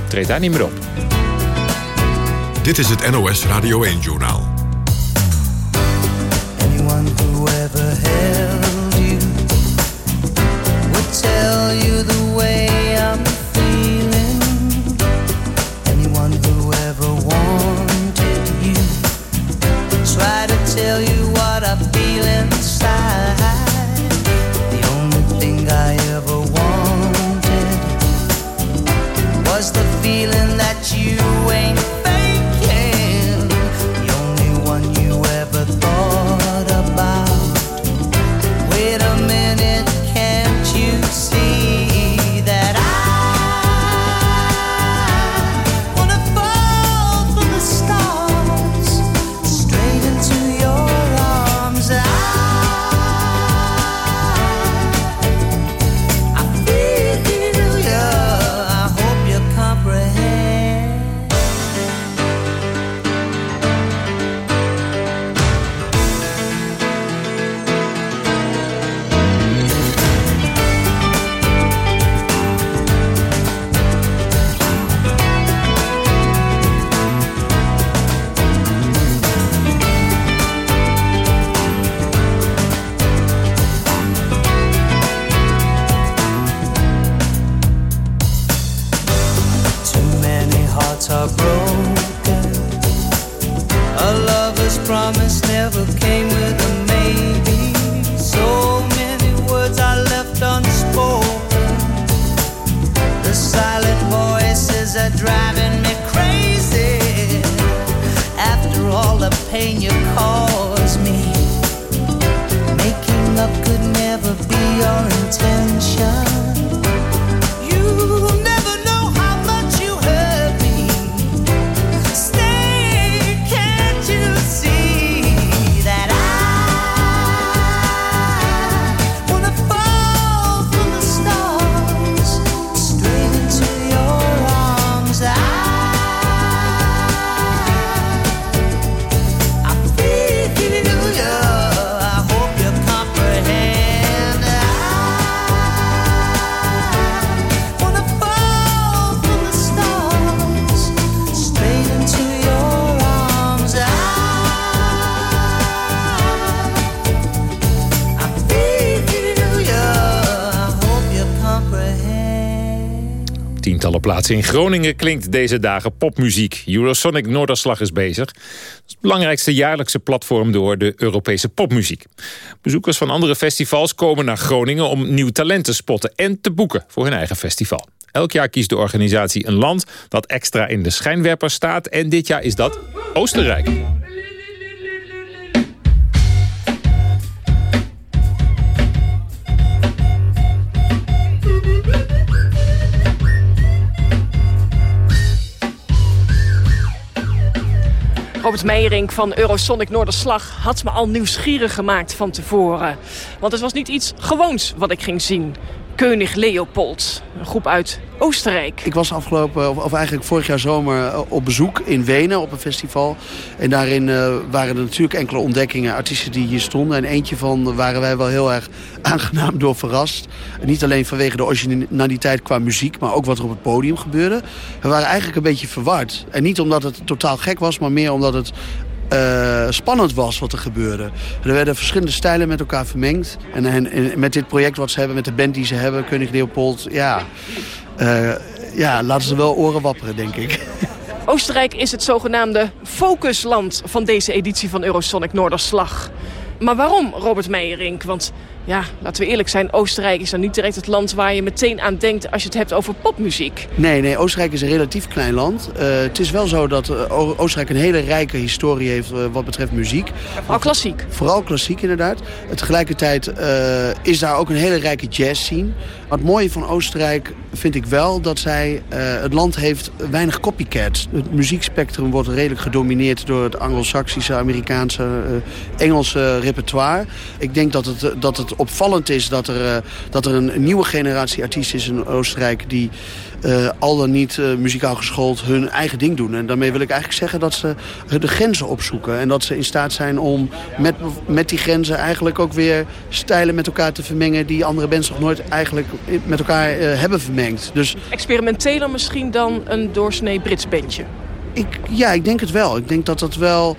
Speaker 2: treedt daar niet meer op.
Speaker 1: Dit is het NOS Radio 1-journaal.
Speaker 18: Anyone who ever held you would tell you the way I'm feeling. Anyone who ever wanted you try to tell you what I feel inside. paying you
Speaker 2: in Groningen klinkt deze dagen popmuziek. Eurosonic Noorderslag is bezig. Het belangrijkste jaarlijkse platform door de Europese popmuziek. Bezoekers van andere festivals komen naar Groningen om nieuw talent te spotten en te boeken voor hun eigen festival. Elk jaar kiest de organisatie een land dat extra in de schijnwerper staat. En dit jaar is dat Oostenrijk.
Speaker 33: Robert Meijering van Eurosonic Noorderslag had me al nieuwsgierig gemaakt van tevoren. Want het was niet iets gewoons wat ik ging zien. König Leopold, een groep uit Oostenrijk.
Speaker 34: Ik was afgelopen, of, eigenlijk vorig jaar zomer, eh, op bezoek in Wenen op een festival. En daarin uh, waren er natuurlijk enkele ontdekkingen, artiesten die hier stonden. En eentje van waren wij wel heel erg [LAUGHS] aangenaam door verrast. Niet alleen vanwege de originaliteit qua muziek, maar ook wat er op het podium gebeurde. We waren eigenlijk een beetje verward. En niet omdat het totaal gek was, maar meer omdat het uh, spannend was wat er gebeurde. Er werden verschillende stijlen met elkaar vermengd. En, en, met dit project wat ze hebben, met de band die ze hebben, König Leopold... ja, uh, ja laten ze wel oren wapperen, denk ik. [LAUGHS]
Speaker 33: Oostenrijk is het zogenaamde focusland van deze editie van Eurosonic Noorderslag. Maar waarom, Robert Meijerink? Want ja, laten we eerlijk zijn, Oostenrijk is dan niet direct het land waar je meteen aan denkt als je het hebt over popmuziek.
Speaker 34: Nee, nee, Oostenrijk is een relatief klein land. Uh, het is wel zo dat uh, Oostenrijk een hele rijke historie heeft uh, wat betreft muziek.
Speaker 33: Vooral klassiek.
Speaker 34: Vooral klassiek inderdaad. Tegelijkertijd is daar ook een hele rijke jazz scene. Wat mooie van Oostenrijk vind ik wel dat zij, het land heeft weinig copycats. Het muziekspectrum wordt redelijk gedomineerd door het Anglo-Saxische, Amerikaanse, Engelse repertoire. Ik denk dat het, dat het opvallend is dat er, uh, dat er een, een, nieuwe generatie artiesten is in Oostenrijk... die uh, al dan niet uh, muzikaal geschoold hun eigen ding doen. En daarmee wil ik eigenlijk zeggen dat ze de grenzen opzoeken. En dat ze in staat zijn om met, met die grenzen eigenlijk ook weer stijlen met elkaar te vermengen... die andere bands nog nooit eigenlijk met elkaar hebben vermengd. Dus,
Speaker 33: Experimenteler misschien dan een doorsnee Brits bandje?
Speaker 34: Ik, ja, ik denk het wel. Ik denk dat dat wel...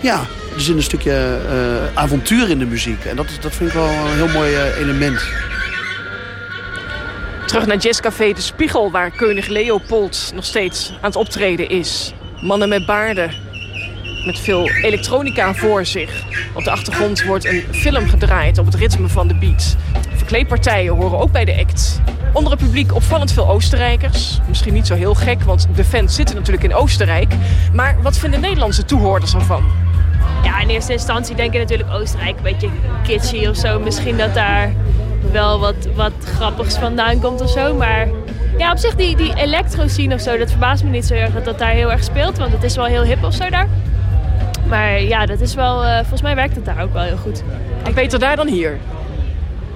Speaker 34: Ja, er zit een stukje uh, avontuur in de muziek. En dat, dat vind ik wel een heel mooi uh, element.
Speaker 33: Terug naar Jazzcafé De Spiegel, waar König Leopold nog steeds aan het optreden is. Mannen met baarden, met veel elektronica voor zich. Op de achtergrond wordt een film gedraaid op het ritme van de beat. Verkleedpartijen horen ook bij de act. Onder het publiek opvallend veel Oostenrijkers. Misschien niet zo heel gek, want de fans zitten natuurlijk in Oostenrijk. Maar wat vinden Nederlandse toehoorders ervan?
Speaker 35: Ja, in eerste instantie denk ik natuurlijk Oostenrijk een beetje kitschy of zo. Misschien dat daar wel wat, wat grappigs vandaan komt of zo. Maar ja, op zich die, die electro-scene of zo, dat verbaast me niet zo erg dat dat daar heel erg speelt. Want het is wel heel hip of zo daar. Maar ja, dat is wel, uh, volgens mij werkt het daar ook wel heel goed.
Speaker 33: En beter daar dan hier?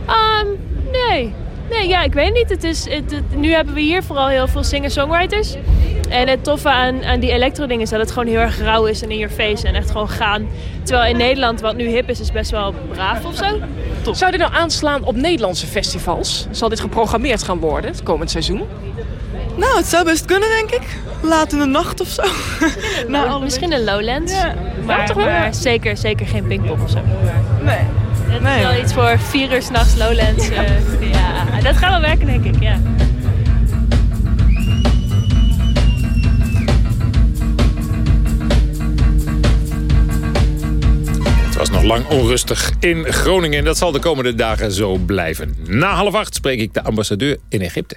Speaker 35: Um, nee. Nee, ja, ik weet niet. Het is, het, het, nu hebben we hier vooral heel veel singer-songwriters. En het toffe aan, aan die elektro-dingen is dat het gewoon heel erg rauw is en in je face en echt gewoon gaan. Terwijl in Nederland, wat nu hip is, is best wel braaf of zo.
Speaker 33: Top. Zou dit nou aanslaan op Nederlandse festivals? Zal dit geprogrammeerd gaan worden het komend seizoen?
Speaker 36: Nou, het zou best kunnen, denk ik. Laat in de nacht of zo. [LAUGHS]
Speaker 35: nou, misschien een Lowlands. Ja. Maar, maar zeker, zeker geen Pinkpop of zo.
Speaker 36: Nee.
Speaker 35: Het nee. is wel iets voor vier uur s'nachts Lowlands. Ja. Uh, ja, dat gaat wel werken, denk ik, ja.
Speaker 2: Het was nog lang onrustig in Groningen en dat zal de komende dagen zo blijven. Na half acht spreek ik de ambassadeur in Egypte.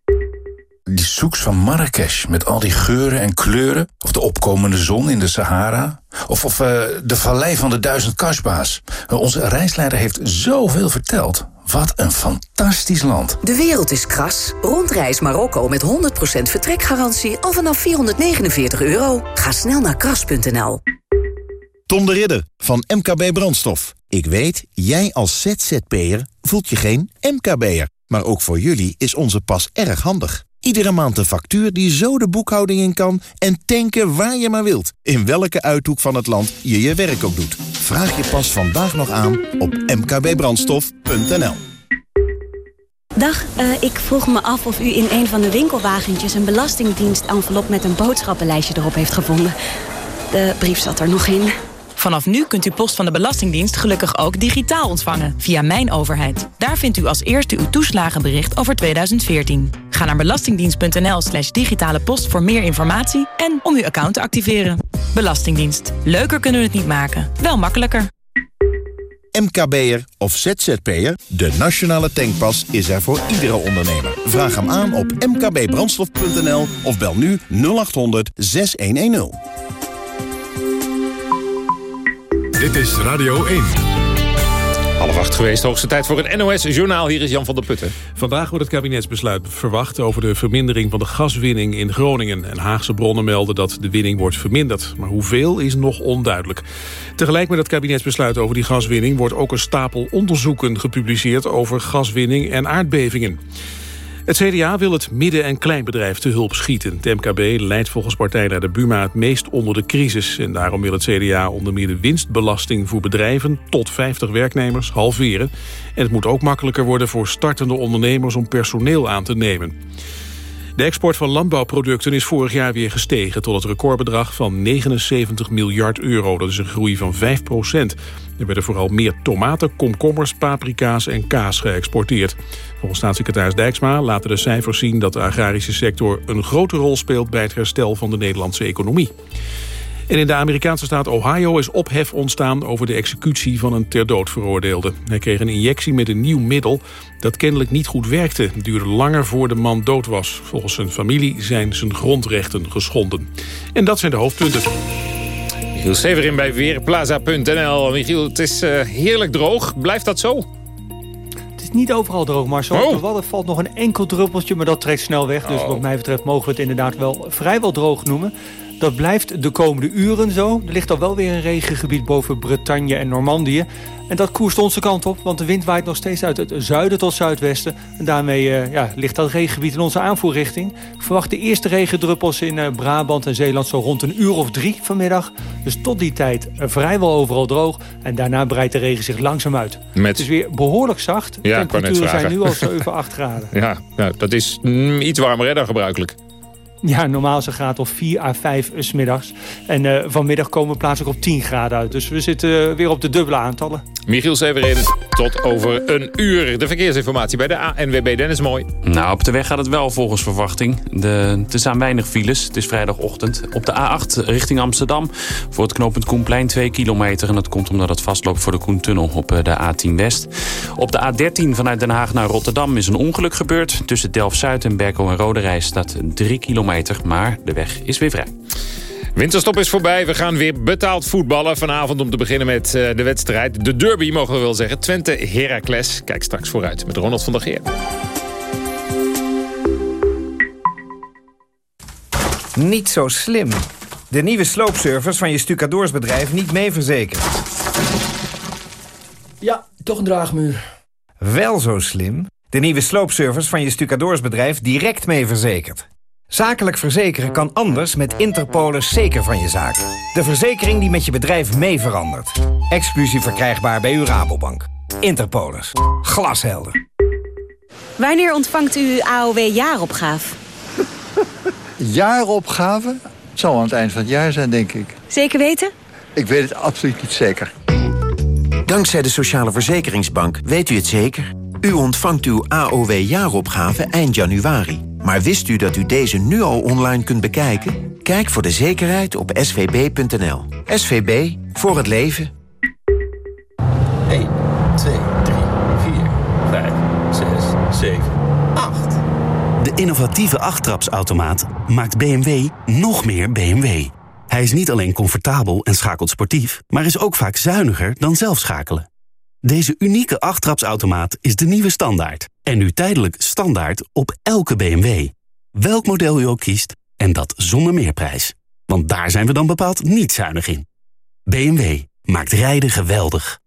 Speaker 37: Die zoeks van Marrakesh met al die geuren en kleuren. Of de opkomende zon in de Sahara. Of, of uh, de vallei van de duizend kasba's. Onze reisleider heeft zoveel verteld. Wat een fantastisch land.
Speaker 38: De wereld is kras. Rondreis Marokko met 100% vertrekgarantie al vanaf 449 euro. Ga snel naar kras.nl.
Speaker 13: Tom de Ridder van MKB Brandstof. Ik weet, jij als ZZP'er voelt je geen MKB'er. Maar ook voor jullie is onze pas erg handig. Iedere maand een factuur die zo de boekhouding in kan... en tanken waar je maar wilt. In welke uithoek van het land je je werk ook doet. Vraag je pas vandaag nog aan op mkbbrandstof.nl.
Speaker 39: Dag, uh, ik vroeg me af of u in een van de winkelwagentjes... een belastingdienst-envelop met een boodschappenlijstje erop heeft gevonden. De brief zat er nog in.
Speaker 10: Vanaf nu kunt u post van de Belastingdienst gelukkig ook digitaal ontvangen via Mijn Overheid. Daar vindt u als eerste uw toeslagenbericht over 2014. Ga naar belastingdienst.nl slash digitale post voor meer informatie en om uw account te activeren. Belastingdienst. Leuker kunnen we het niet maken, wel makkelijker.
Speaker 13: MKB'er of ZZP'er, de nationale tankpas is er voor iedere ondernemer. Vraag hem aan op mkbbrandstof.nl of bel nu 0800 6110.
Speaker 1: Dit is Radio 1.
Speaker 2: Half acht geweest, hoogste tijd voor het NOS-journaal. Hier is Jan van der Putten.
Speaker 3: Vandaag wordt het kabinetsbesluit verwacht over de vermindering van de gaswinning in Groningen. En Haagse bronnen melden dat de winning wordt verminderd. Maar hoeveel is nog onduidelijk. Tegelijk met het kabinetsbesluit over die gaswinning... wordt ook een stapel onderzoeken gepubliceerd over gaswinning en aardbevingen. Het CDA wil het midden- en kleinbedrijf te hulp schieten. Het MKB leidt volgens partijleider Buma het meest onder de crisis. En daarom wil het CDA onder meer de winstbelasting voor bedrijven... tot 50 werknemers halveren. En het moet ook makkelijker worden voor startende ondernemers... om personeel aan te nemen. De export van landbouwproducten is vorig jaar weer gestegen... tot het recordbedrag van 79 miljard euro. Dat is een groei van 5 procent. Er werden vooral meer tomaten, komkommers, paprika's en kaas geëxporteerd. Volgens staatssecretaris Dijksma laten de cijfers zien... dat de agrarische sector een grote rol speelt... bij het herstel van de Nederlandse economie. En in de Amerikaanse staat Ohio is ophef ontstaan over de executie van een ter dood veroordeelde. Hij kreeg een injectie met een nieuw middel dat kennelijk niet goed werkte. Het duurde langer voor de man dood was. Volgens zijn familie zijn zijn grondrechten geschonden. En dat zijn de hoofdpunten.
Speaker 2: Michiel Severin bij Weerplaza.nl. Michiel, het is uh, heerlijk droog. Blijft dat zo?
Speaker 40: Het is niet overal droog, maar zo oh. Wadden valt nog een enkel druppeltje, maar dat trekt snel weg. Dus
Speaker 2: Oh.
Speaker 40: wat mij betreft mogen we het inderdaad wel vrijwel droog noemen. Dat blijft de komende uren zo. Er ligt al wel weer een regengebied boven Bretagne en Normandië. En dat koerst onze kant op, want de wind waait nog steeds uit het zuiden tot zuidwesten. En daarmee eh, ja, ligt dat regengebied in onze aanvoerrichting. Ik verwacht de eerste regendruppels in eh, Brabant en Zeeland zo rond een uur of drie vanmiddag. Dus tot die tijd eh, vrijwel overal droog. En daarna breidt de regen zich langzaam uit.
Speaker 2: Met-
Speaker 40: Het is weer behoorlijk zacht. De
Speaker 2: Ja,
Speaker 40: temperaturen zijn nu al 7, 8 graden. [LAUGHS]
Speaker 2: Ja, nou, dat is mm, iets warmer hè, dan gebruikelijk.
Speaker 40: Ja, normaal is een graad of 4 à 5 's middags. En eh, vanmiddag komen we plaatselijk op 10 graden uit. Dus we zitten eh, weer op de dubbele aantallen.
Speaker 2: Michiel Severin, tot over een uur. De verkeersinformatie bij de ANWB. Dennis Mooi.
Speaker 41: Nou, op de weg gaat het wel volgens verwachting. De, er staan weinig files. Het is vrijdagochtend. Op de A8 richting Amsterdam voor het knooppunt Koenplein 2 kilometer. En dat komt omdat het vastloopt voor de Koentunnel op eh, de A10 West. Op de A13 vanuit Den Haag naar Rotterdam is een ongeluk gebeurd. Tussen Delft-Zuid en Berkel en Roderijs staat 3 kilometer. Maar de weg is weer vrij.
Speaker 2: Winterstop is voorbij. We gaan weer betaald voetballen. Vanavond om te beginnen met eh, de wedstrijd. De derby mogen we wel zeggen. Twente Heracles. Kijk straks vooruit met Ronald van der Geer.
Speaker 42: Niet zo slim. De nieuwe sloopservice van je stucadoorsbedrijf niet mee verzekerd.
Speaker 43: Ja, toch een draagmuur.
Speaker 42: Wel zo slim. De nieuwe sloopservice van je stucadoorsbedrijf direct mee verzekerd. Zakelijk verzekeren kan anders met Interpolis zeker van je zaak. De verzekering die met je bedrijf mee verandert. Exclusief verkrijgbaar bij uw Rabobank. Interpolis. Glashelder.
Speaker 44: Wanneer ontvangt u uw AOW-jaaropgave? [LAUGHS]
Speaker 15: Jaaropgave? Het zal aan het eind van het jaar zijn, denk ik.
Speaker 44: Zeker weten?
Speaker 15: Ik weet het absoluut niet zeker.
Speaker 12: Dankzij de Sociale Verzekeringsbank weet u het zeker. U ontvangt uw AOW-jaaropgave eind januari. Maar wist u dat u deze nu al online kunt bekijken? Kijk voor de zekerheid op svb.nl. SVB, voor het leven.
Speaker 45: 1, 2, 3, 4, 5, 6, 7, 8.
Speaker 46: De innovatieve achttrapsautomaat maakt BMW nog meer BMW. Hij is niet alleen comfortabel en schakelt sportief... maar is ook vaak zuiniger dan zelf schakelen. Deze unieke achttrapsautomaat is de nieuwe standaard. En nu tijdelijk standaard op elke BMW. Welk model u ook kiest, en dat zonder meerprijs. Want daar zijn we dan bepaald niet zuinig in. BMW maakt rijden geweldig.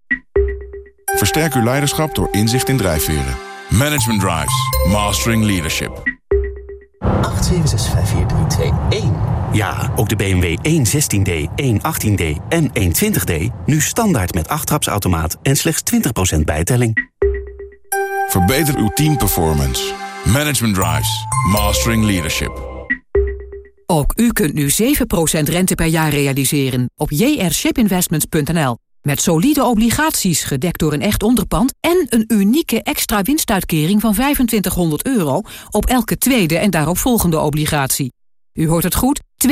Speaker 47: Versterk uw leiderschap door inzicht in drijfveren. Management Drives. Mastering Leadership.
Speaker 46: 8765431. Ja, ook de BMW 116D, 118D en 120D. Nu standaard met 8-trapsautomaat en slechts 20% bijtelling.
Speaker 47: Verbeter uw teamperformance. Management Drives. Mastering Leadership.
Speaker 48: Ook u kunt nu 7% rente per jaar realiseren op jrshipinvestments.nl. Met solide obligaties gedekt door een echt onderpand... en een unieke extra winstuitkering van 2500 euro... op elke tweede en daarop volgende obligatie. U hoort het goed, 2.500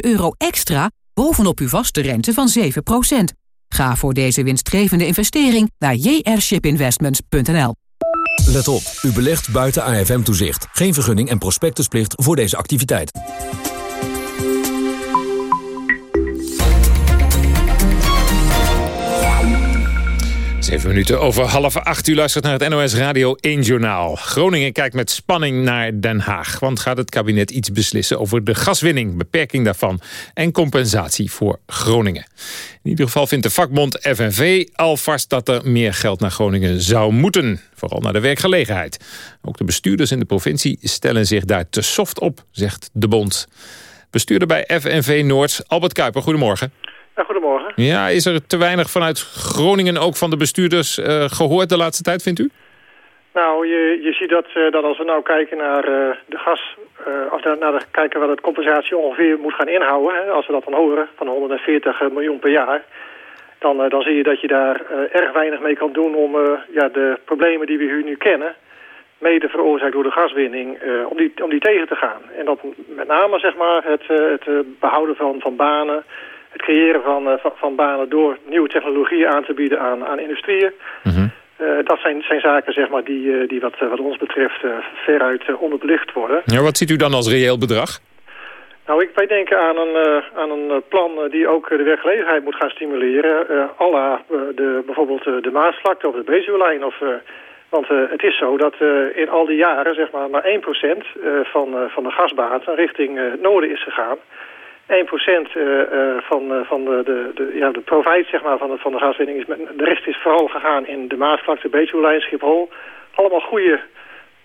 Speaker 48: euro extra bovenop uw vaste rente van 7% Ga voor deze winstgevende investering naar jrshipinvestments.nl.
Speaker 49: Let op, u belegt buiten AFM-toezicht. Geen vergunning en prospectusplicht voor deze activiteit.
Speaker 2: Zeven minuten over half acht. U luistert naar het NOS Radio 1 Journaal. Groningen kijkt met spanning naar Den Haag. Want gaat het kabinet iets beslissen over de gaswinning, beperking daarvan... en compensatie voor Groningen. In ieder geval vindt de vakbond FNV alvast dat er meer geld naar Groningen zou moeten. Vooral naar de werkgelegenheid. Ook de bestuurders in de provincie stellen zich daar te soft op, zegt de bond. Bestuurder bij FNV Noord, Albert Kuiper, goedemorgen.
Speaker 50: Goedemorgen.
Speaker 2: Ja, is er te weinig vanuit Groningen ook van de bestuurders uh, gehoord de laatste tijd, vindt u?
Speaker 50: Nou, je, je ziet dat, uh, dat als we nou kijken naar uh, de gas... of naar de, kijken wat het compensatie ongeveer moet gaan inhouden... Hè, als we dat dan horen, van 140 miljoen per jaar... dan, dan zie je dat je daar erg weinig mee kan doen om ja, de problemen die we hier nu kennen... mede veroorzaakt door de gaswinning, om, die, om die tegen te gaan. En dat met name zeg maar, het, het behouden van, van banen het creëren van, uh, van, van, banen door nieuwe technologieën aan te bieden aan, aan industrieën.
Speaker 2: Mhm.
Speaker 50: Uh, dat zijn, zijn zaken zeg maar, die, uh, die wat, wat ons betreft veruit onderbelicht worden.
Speaker 2: Ja, wat ziet u dan als reëel bedrag?
Speaker 50: Nou, ik, wij denken aan een, aan een plan die ook de werkgelegenheid moet gaan stimuleren. Uh, la de, bijvoorbeeld de Maasvlakte of de Bezuwelijn. Of, want het is zo dat in al die jaren zeg maar, maar 1% van, van de gasbaten richting noorden is gegaan. 1% uh, uh, van, uh, van de, de, de, ja, de profijt zeg maar, van, de, van de gaswinning is... Met, de rest is vooral gegaan in de Maasvlakte, Betuwlijn, Schiphol. Allemaal goede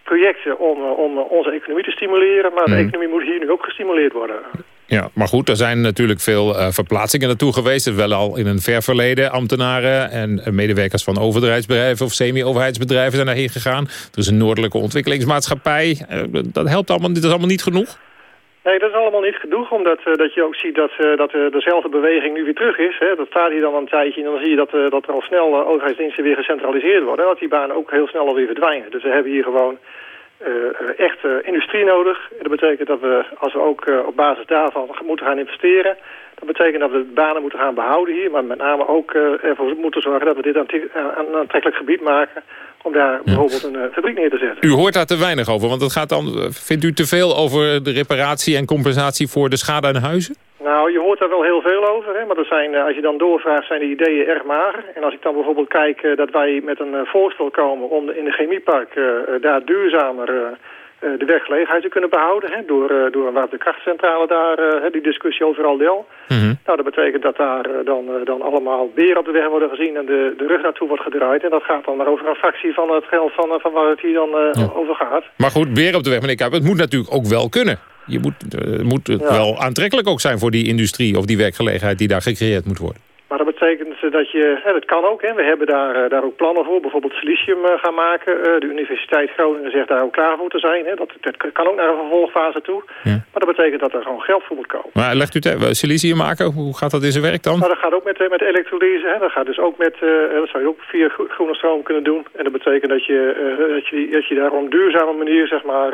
Speaker 50: projecten om, om onze economie te stimuleren. Maar de
Speaker 2: Mhm.
Speaker 50: economie moet hier nu ook gestimuleerd worden.
Speaker 2: Ja, maar goed, er zijn natuurlijk veel eh, verplaatsingen naartoe geweest. Wel al in een ver verleden. Ambtenaren en eh, medewerkers van overheidsbedrijven of semi-overheidsbedrijven zijn daarheen gegaan. Er is een noordelijke ontwikkelingsmaatschappij. Eh, dat helpt allemaal, dit is allemaal niet genoeg.
Speaker 50: Nee, dat is allemaal niet genoeg, omdat uh, dat je ook ziet dat, uh, dat uh, dezelfde beweging nu weer terug is. Hè. Dat staat hier dan een tijdje en dan zie je dat, dat er al snel overheidsdiensten weer gecentraliseerd worden. En dat die banen ook heel snel alweer verdwijnen. Dus we hebben hier gewoon echt industrie nodig. En dat betekent dat we, als we ook op basis daarvan moeten gaan investeren... dat betekent dat we banen moeten gaan behouden hier. Maar met name ook ervoor moeten zorgen dat we dit een aantrekkelijk gebied maken om daar bijvoorbeeld een uh, fabriek neer te zetten.
Speaker 2: U hoort daar te weinig over, want het gaat dan, vindt u te veel over de reparatie en compensatie voor de schade aan huizen?
Speaker 50: Nou, je hoort daar wel heel veel over, hè, maar er zijn, als je dan doorvraagt zijn de ideeën erg mager. En als ik dan bijvoorbeeld kijk uh, dat wij met een voorstel komen om de, in de chemiepark daar duurzamer de werkgelegenheid te kunnen behouden. Hè, door, door een waterkrachtcentrale daar, die discussie overal deel.
Speaker 2: Mm -hmm.
Speaker 50: Nou, dat betekent dat daar dan, dan allemaal beren op de weg worden gezien en de, de rug naartoe wordt gedraaid. En dat gaat dan maar over een fractie van het geld van, van waar het hier dan ja. over gaat.
Speaker 2: Maar goed, beren op de weg, meneer Kuip, het moet natuurlijk ook wel kunnen. Je moet, uh, moet het ja. wel aantrekkelijk ook zijn voor die industrie of die werkgelegenheid die daar gecreëerd moet worden.
Speaker 50: Maar dat betekent dat je, hè, dat kan ook, hè. we hebben daar, daar ook plannen voor, bijvoorbeeld silicium uh, gaan maken. Uh, de Universiteit Groningen zegt daar ook klaar voor te zijn. Hè. Dat, dat kan ook naar een vervolgfase toe.
Speaker 2: Ja.
Speaker 50: Maar dat betekent dat er gewoon geld voor moet komen.
Speaker 2: Maar legt u het, silicium maken, hoe gaat dat in zijn werk dan?
Speaker 50: Nou, dat gaat ook met, met elektrolyse, hè. dat gaat dus ook met, dat zou je ook via groene stroom kunnen doen. En dat betekent dat je, dat je, dat je daar op een duurzame manier, zeg maar,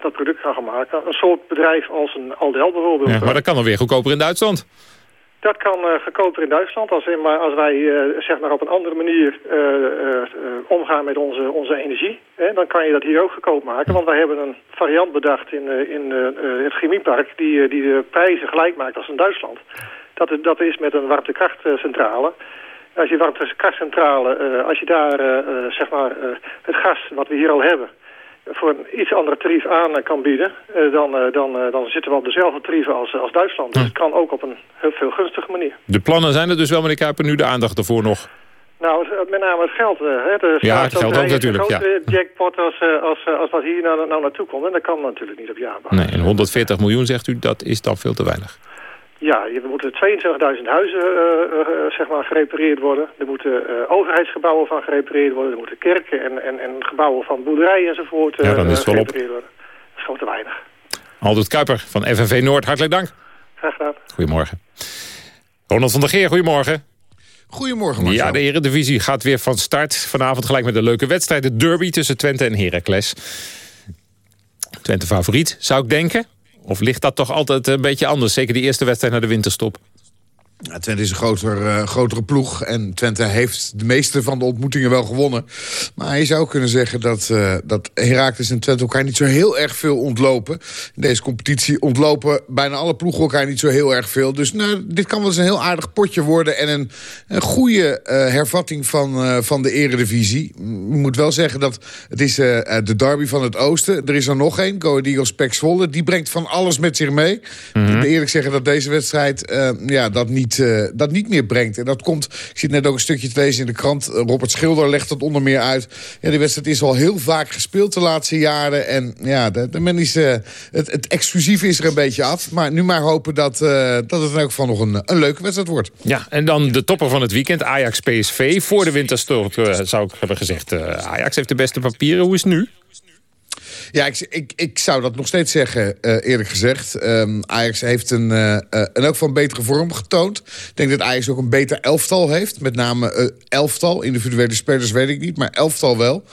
Speaker 50: dat product kan gaan maken. Een soort bedrijf als een Aldel bijvoorbeeld.
Speaker 2: Ja, maar dat kan dan weer goedkoper in Duitsland.
Speaker 50: Dat kan uh, goedkoper in Duitsland. Als, maar als wij uh, zeg maar op een andere manier uh, omgaan met onze, onze energie... Hè, dan kan je dat hier ook goedkoop maken. Want wij hebben een variant bedacht in, in het chemiepark... Die, die de prijzen gelijk maakt als in Duitsland. Dat, dat is met een warmtekrachtcentrale. Als je warmtekrachtcentrale, als je daar zeg maar, het gas wat we hier al hebben voor een iets andere tarief aan kan bieden, eh, dan, eh, dan, eh, dan zitten we op dezelfde tarieven als, als Duitsland. Dus hm. het kan ook op een heel veel gunstige manier.
Speaker 2: De plannen zijn er dus wel, meneer Kuiper, nu de aandacht ervoor nog?
Speaker 50: Nou, met name het geld. Hè. De
Speaker 2: ja, het geld ook natuurlijk. Ja.
Speaker 50: jackpot als, als, als wat hier nou, nou naartoe komt. En dat kan natuurlijk niet op jaarbasis.
Speaker 2: Nee, en 140 miljoen zegt u, dat is dan veel te weinig.
Speaker 50: Ja, er moeten 22.000 huizen uh, zeg maar gerepareerd worden. Er moeten uh, overheidsgebouwen van gerepareerd worden. Er moeten kerken en, en, en gebouwen van boerderijen enzovoort ja, dan is het gerepareerd worden. Dat is gewoon te weinig.
Speaker 2: Aldert Kuiper van FNV Noord, hartelijk dank.
Speaker 50: Graag gedaan.
Speaker 2: Goedemorgen. Ronald van der Geer, goedemorgen.
Speaker 17: Goedemorgen, Marcel.
Speaker 2: Ja, de Eredivisie gaat weer van start. Vanavond gelijk met een leuke wedstrijd. De derby tussen Twente en Heracles. Twente favoriet, zou ik denken. Of ligt dat toch altijd een beetje anders? Zeker die eerste wedstrijd naar de winterstop.
Speaker 17: Ja, Twente is een groter, uh, grotere ploeg. En Twente heeft de meeste van de ontmoetingen wel gewonnen. Maar je zou kunnen zeggen dat, uh, dat Heracles en Twente elkaar niet zo heel erg veel ontlopen. In deze competitie ontlopen bijna alle ploegen elkaar niet zo heel erg veel. Dus nou, dit kan wel eens een heel aardig potje worden. En een, een goede uh, hervatting van, van de eredivisie. Je moet wel zeggen dat het is de derby van het oosten. Er is er nog één, Go Eagles Zwolle. Die brengt van alles met zich mee. Mm -hmm. Ik moet eerlijk zeggen dat deze wedstrijd ja, dat niet uh, dat niet meer brengt. En dat komt, ik zie net ook een stukje te lezen in de krant... Uh, Robert Schilder legt dat onder meer uit. Ja, die wedstrijd is al heel vaak gespeeld de laatste jaren. En ja, de, de men is, uh, het, het exclusief is er een beetje af. Maar nu maar hopen dat, dat het in elk geval nog een, een leuke wedstrijd wordt.
Speaker 2: Ja, en dan de topper van het weekend, Ajax-PSV. Voor de winterstort zou ik hebben gezegd... Ajax heeft de beste papieren. Hoe is het nu?
Speaker 17: Ja, ik, ik, zou dat nog steeds zeggen, uh, eerlijk gezegd. Um, Ajax heeft een, uh, uh, een ook van betere vorm getoond. Ik denk dat Ajax ook een beter elftal heeft. Met name elftal. Individuele spelers weet ik niet, maar elftal wel.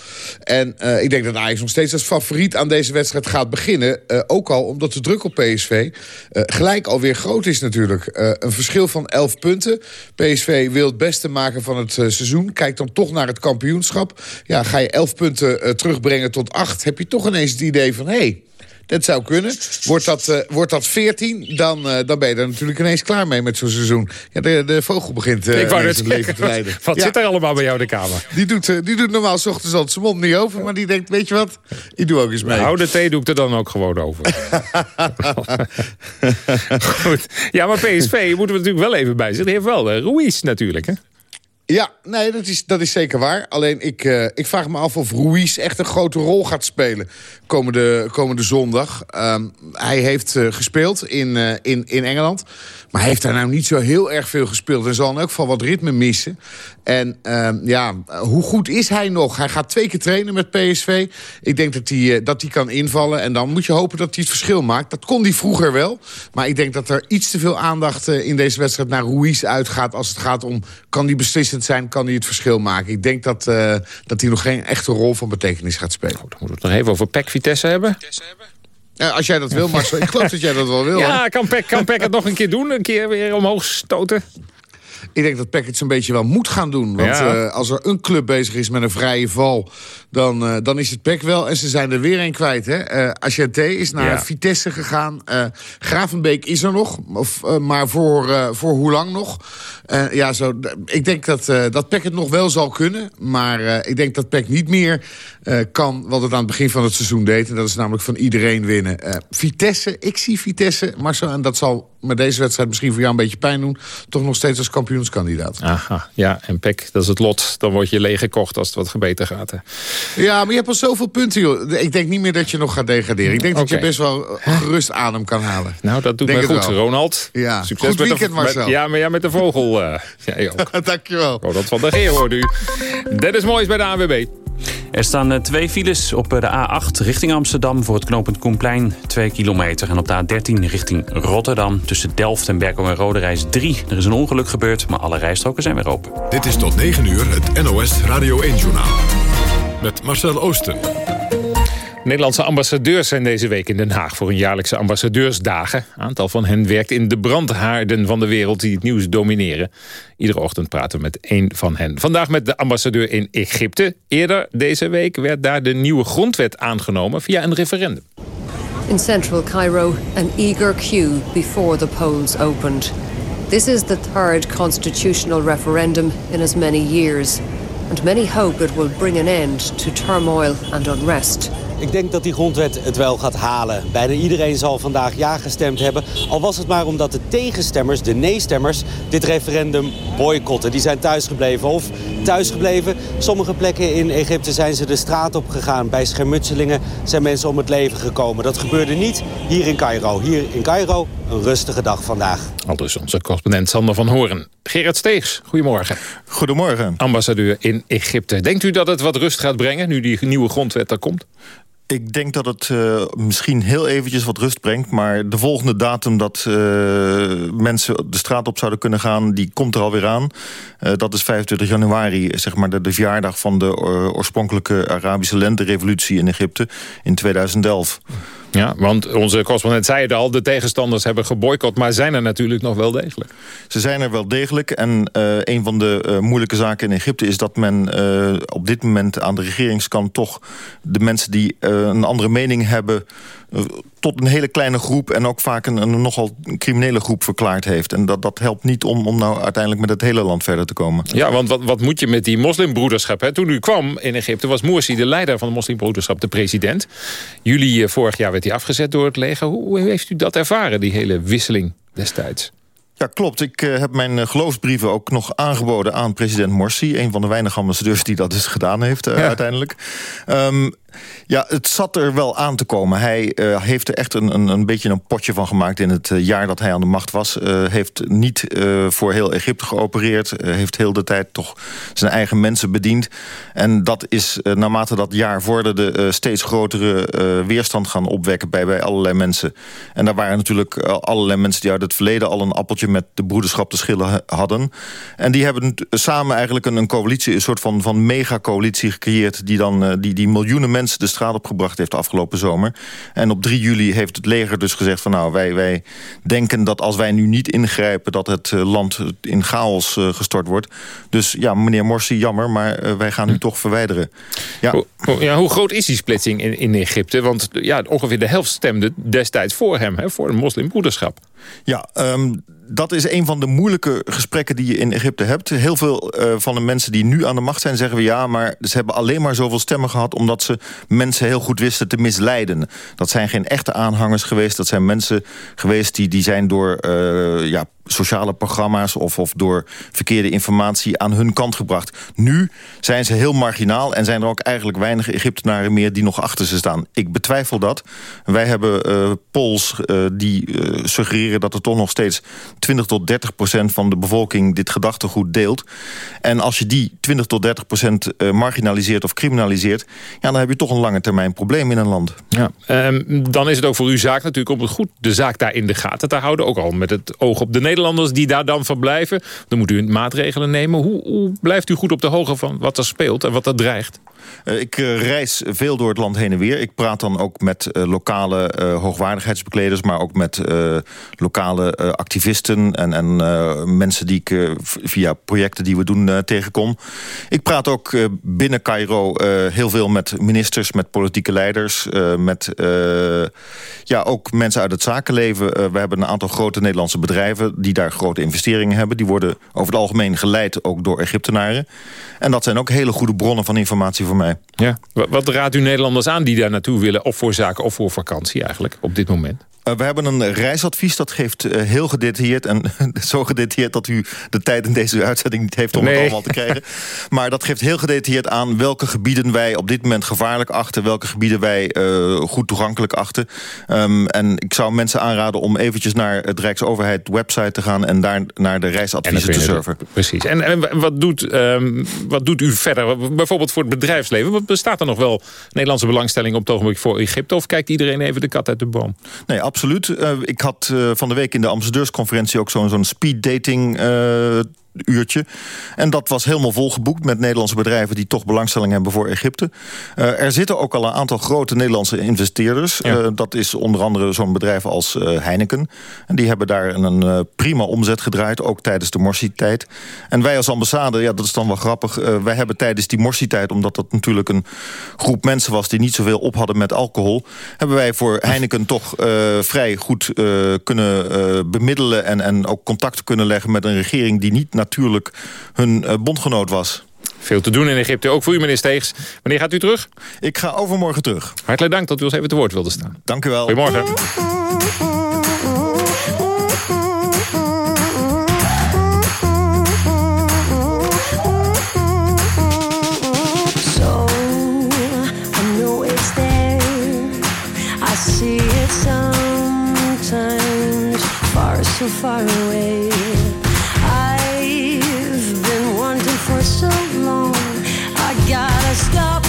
Speaker 17: En ik denk dat Ajax nog steeds als favoriet aan deze wedstrijd gaat beginnen. ook al omdat de druk op PSV gelijk alweer groot is natuurlijk. een verschil van 11 punten. PSV wil het beste maken van het seizoen. Kijk dan toch naar het kampioenschap. Ja, ga je 11 punten terugbrengen tot 8... heb je toch ineens het idee van... hé, hey, dat zou kunnen. Wordt dat, uh, wordt dat 14, dan, uh, dan ben je er natuurlijk ineens klaar mee met zo'n seizoen. Ja, de, de vogel begint uh,
Speaker 2: Ik wou het leven te leiden. Wat, ja. zit er allemaal bij jou in de kamer?
Speaker 17: Die doet, die doet normaal s ochtends al zijn mond niet over. Maar die denkt, weet je wat, ik doe ook eens mee.
Speaker 2: Nou, de thee doe ik er dan ook gewoon over. [LAUGHS] Goed. Ja, maar PSV moeten we natuurlijk wel even bij. Die heeft wel Ruiz natuurlijk, hè?
Speaker 17: Ja, nee, dat is, dat is zeker waar. Alleen ik, uh, ik vraag me af of Ruiz echt een grote rol gaat spelen komende, komende zondag. Um, hij heeft uh, gespeeld in, uh, in, in Engeland. Maar hij heeft daar nou niet zo heel erg veel gespeeld. En zal in elk geval wat ritme missen. En um, ja, hoe goed is hij nog? Hij gaat twee keer trainen met PSV. Ik denk dat hij, dat kan invallen. En dan moet je hopen dat hij het verschil maakt. Dat kon hij vroeger wel. Maar ik denk dat er iets te veel aandacht in deze wedstrijd naar Ruiz uitgaat... als het gaat om, kan hij beslissend zijn, kan hij het verschil maken. Ik denk dat, uh, dat hij nog geen echte rol van betekenis gaat spelen.
Speaker 2: Goed, dan moeten we het nog even over PEC Vitesse hebben.
Speaker 17: Ja, als jij dat wil, Marcel. Ik geloof dat jij dat wel wil.
Speaker 2: Ja, kan PEC, kan PEC het nog een keer doen? Een keer weer omhoog stoten?
Speaker 17: Ik denk dat het zo'n beetje wel moet gaan doen. Want ja. uh, als er een club bezig is met een vrije val... dan, uh, dan is het PEC wel. En ze zijn er weer een kwijt. Hè? Uh, Aciate is naar ja. Vitesse gegaan. Gravenbeek is er nog. Of, maar voor, voor hoe lang nog? ja, zo, ik denk dat, dat het nog wel zal kunnen. Maar ik denk dat PEC niet meer kan wat het aan het begin van het seizoen deed. En dat is namelijk van iedereen winnen. Vitesse, ik zie Vitesse. Zo, en dat zal met deze wedstrijd misschien voor jou een beetje pijn doen... toch nog steeds als kampioenskandidaat.
Speaker 2: Aha, ja, en Pek, dat is het lot. Dan word je leeggekocht als het wat beter gaat. Hè.
Speaker 17: Ja, maar je hebt al zoveel punten, joh. Ik denk niet meer dat je nog gaat degraderen. Ik denk okay. dat je best wel gerust adem kan halen.
Speaker 2: Nou, dat doet denk me goed, Ronald.
Speaker 17: Ja, Succes goed weekend,
Speaker 2: met de,
Speaker 17: Marcel.
Speaker 2: Met, ja, maar ja, met de vogel. Uh, jij ook. [LAUGHS]
Speaker 17: Dankjewel.
Speaker 2: Ronald van der Geer hoort u. Dennis Moois bij de ANWB.
Speaker 41: Er staan twee files op de A8 richting Amsterdam... voor het knooppunt Koenplein, 2 kilometer. En op de A13 richting Rotterdam tussen Delft en Berkel en Rode Reis 3. Er is een ongeluk gebeurd, maar alle rijstroken zijn weer open.
Speaker 1: Dit is tot 9 uur het NOS Radio 1-journaal. Met Marcel Oosten.
Speaker 2: Nederlandse ambassadeurs zijn deze week in Den Haag... voor een jaarlijkse ambassadeursdagen. Een aantal van hen werkt in de brandhaarden van de wereld... die het nieuws domineren. Iedere ochtend praten we met één van hen. Vandaag met de ambassadeur in Egypte. Eerder deze week werd daar de nieuwe grondwet aangenomen... via een referendum.
Speaker 14: In central Cairo, an eager queue before the polls opened. This is the third constitutional referendum in as many years. And many hope it will bring an end to turmoil and unrest.
Speaker 51: Ik denk dat die grondwet het wel gaat halen. Bijna iedereen zal vandaag ja gestemd hebben. Al was het maar omdat de tegenstemmers, de nee-stemmers, dit referendum boycotten. Die zijn thuisgebleven of thuisgebleven. Sommige plekken in Egypte zijn ze de straat op gegaan. Bij schermutselingen zijn mensen om het leven gekomen. Dat gebeurde niet hier in Cairo. Hier in Cairo een rustige dag vandaag.
Speaker 2: Al dus onze correspondent Sander van Horen. Gerard Steegs, goedemorgen.
Speaker 52: Goedemorgen.
Speaker 2: Ambassadeur in Egypte. Denkt u dat het wat rust gaat brengen nu die nieuwe grondwet er komt?
Speaker 52: Ik denk dat het uh, misschien heel eventjes wat rust brengt... maar de volgende datum dat uh, mensen de straat op zouden kunnen gaan... die komt er alweer aan. Uh, dat is 25 januari, zeg maar de, de verjaardag van de oorspronkelijke Arabische lente-revolutie in Egypte in 2011.
Speaker 2: Ja, want onze correspondent zei het al, de tegenstanders hebben geboycott... maar zijn er natuurlijk nog wel degelijk.
Speaker 52: Ze zijn er wel degelijk en uh, een van de uh, moeilijke zaken in Egypte... is dat men uh, op dit moment aan de regeringskant toch de mensen die een andere mening hebben tot een hele kleine groep... en ook vaak een, een nogal criminele groep verklaard heeft. En dat, dat helpt niet om, om nou uiteindelijk met het hele land verder te komen.
Speaker 2: Ja, want wat, wat moet je met die moslimbroederschap? Hè? Toen u kwam in Egypte was Morsi de leider van de moslimbroederschap, de president. Jullie vorig jaar werd hij afgezet door het leger. Hoe, hoe heeft u dat ervaren, die hele wisseling destijds?
Speaker 52: Ja, klopt. Ik uh, heb mijn uh, geloofsbrieven ook nog aangeboden aan president Morsi. Een van de weinige ambassadeurs die dat dus gedaan heeft uh, ja. uiteindelijk. Um, ja, het zat er wel aan te komen. Hij uh, heeft er echt een, een, een, beetje een potje van gemaakt in het uh, jaar dat hij aan de macht was. Uh, heeft niet voor heel Egypte geopereerd. heeft heel de tijd toch zijn eigen mensen bediend. En dat is naarmate dat jaar vorderde steeds grotere weerstand gaan opwekken bij, bij allerlei mensen. En daar waren natuurlijk allerlei mensen die uit het verleden al een appeltje met de broederschap te schillen hadden. En die hebben samen eigenlijk een, een coalitie, een soort van, van megacoalitie gecreëerd die dan die, die miljoenen mensen de straat opgebracht heeft afgelopen zomer. En op 3 juli heeft het leger dus gezegd van nou, wij, wij denken dat als wij nu niet ingrijpen... dat het eh, land in chaos uh, gestort wordt. Dus ja, meneer Morsi, jammer, maar uh, wij gaan u hm. toch verwijderen.
Speaker 2: Ja. Hoe, ja, hoe groot is die splitsing in, in Egypte? Want ja, ongeveer de helft stemde destijds voor hem, hè, voor een moslimbroederschap.
Speaker 52: Ja, um, dat is een van de moeilijke gesprekken die je in Egypte hebt. Heel veel uh, van de mensen die nu aan de macht zijn zeggen we ja... maar ze hebben alleen maar zoveel stemmen gehad... omdat ze mensen heel goed wisten te misleiden. Dat zijn geen echte aanhangers geweest. Dat zijn mensen geweest die, die zijn door uh, ja, sociale programma's of, of door verkeerde informatie aan hun kant gebracht. Nu zijn ze heel marginaal en zijn er ook eigenlijk weinig Egyptenaren meer die nog achter ze staan. Ik betwijfel dat. Wij hebben uh, polls uh, die uh, suggereren dat er toch nog steeds 20 tot 30 procent van de bevolking dit gedachtegoed deelt. En als je die 20 tot 30 procent marginaliseert of criminaliseert, ja, dan heb je toch een lange termijn probleem in een land.
Speaker 2: Ja, um, dan is het ook voor uw zaak natuurlijk om goed de zaak daar in de gaten te houden. Ook al met het oog op de Nederlanders die daar dan verblijven. Dan moet u maatregelen nemen. Hoe, hoe blijft u goed op de hoogte van wat er speelt en wat er dreigt?
Speaker 52: Uh, ik uh, reis veel door het land heen en weer. Ik praat dan ook met uh, lokale hoogwaardigheidsbekleders... maar ook met lokale activisten en, en mensen die ik via projecten die we doen tegenkom. Ik praat ook binnen Cairo heel veel met ministers, met politieke leiders... met ja, ook mensen uit het zakenleven. we hebben een aantal grote Nederlandse bedrijven... die daar grote investeringen hebben. Die worden over het algemeen geleid ook door Egyptenaren. En dat zijn ook hele goede bronnen van informatie voor mij.
Speaker 2: Ja. Wat raadt u Nederlanders aan die daar naartoe willen... of voor zaken of voor vakantie eigenlijk, op dit moment?
Speaker 52: Uh, we hebben een reisadvies, dat geeft uh, heel gedetailleerd... en [LAUGHS] zo gedetailleerd dat u de tijd in deze uitzending niet heeft om nee. het allemaal te krijgen. [LAUGHS] Maar dat geeft heel gedetailleerd aan welke gebieden wij op dit moment gevaarlijk achten... welke gebieden wij uh, goed toegankelijk achten. Um, en ik zou mensen aanraden om eventjes naar het Rijksoverheid website te gaan... en daar naar de reisadviezen te surfen.
Speaker 2: Precies. En, en wat, doet, um, wat doet u verder? Bijvoorbeeld voor het bedrijfsleven. Bestaat er nog wel Nederlandse belangstelling op het ogenblik voor Egypte? Of kijkt iedereen even de kat uit de boom?
Speaker 52: Nee, absoluut. Uh, ik had uh, van de week in de ambassadeursconferentie ook zo'n zo'n speed dating uh, uurtje. En dat was helemaal volgeboekt met Nederlandse bedrijven... die toch belangstelling hebben voor Egypte. Uh, er zitten ook al een aantal grote Nederlandse investeerders. Ja. Uh, dat is onder andere zo'n bedrijf als uh, Heineken. En die hebben daar een prima omzet gedraaid, ook tijdens de Morsi-tijd. En wij als ambassade, ja, dat is dan wel grappig... wij hebben tijdens die Morsi-tijd, omdat dat natuurlijk een groep mensen was... die niet zoveel op hadden met alcohol... hebben wij voor Heineken toch vrij goed kunnen bemiddelen... En, en ook contact kunnen leggen met een regering... die niet natuurlijk hun bondgenoot was.
Speaker 2: Veel te doen in Egypte, ook voor u, meneer Steegs. Wanneer gaat u terug?
Speaker 52: Ik ga overmorgen terug.
Speaker 2: Hartelijk dank dat u ons even te woord wilde staan.
Speaker 52: Dank u wel.
Speaker 2: Goedemorgen.
Speaker 18: so far away. Stop,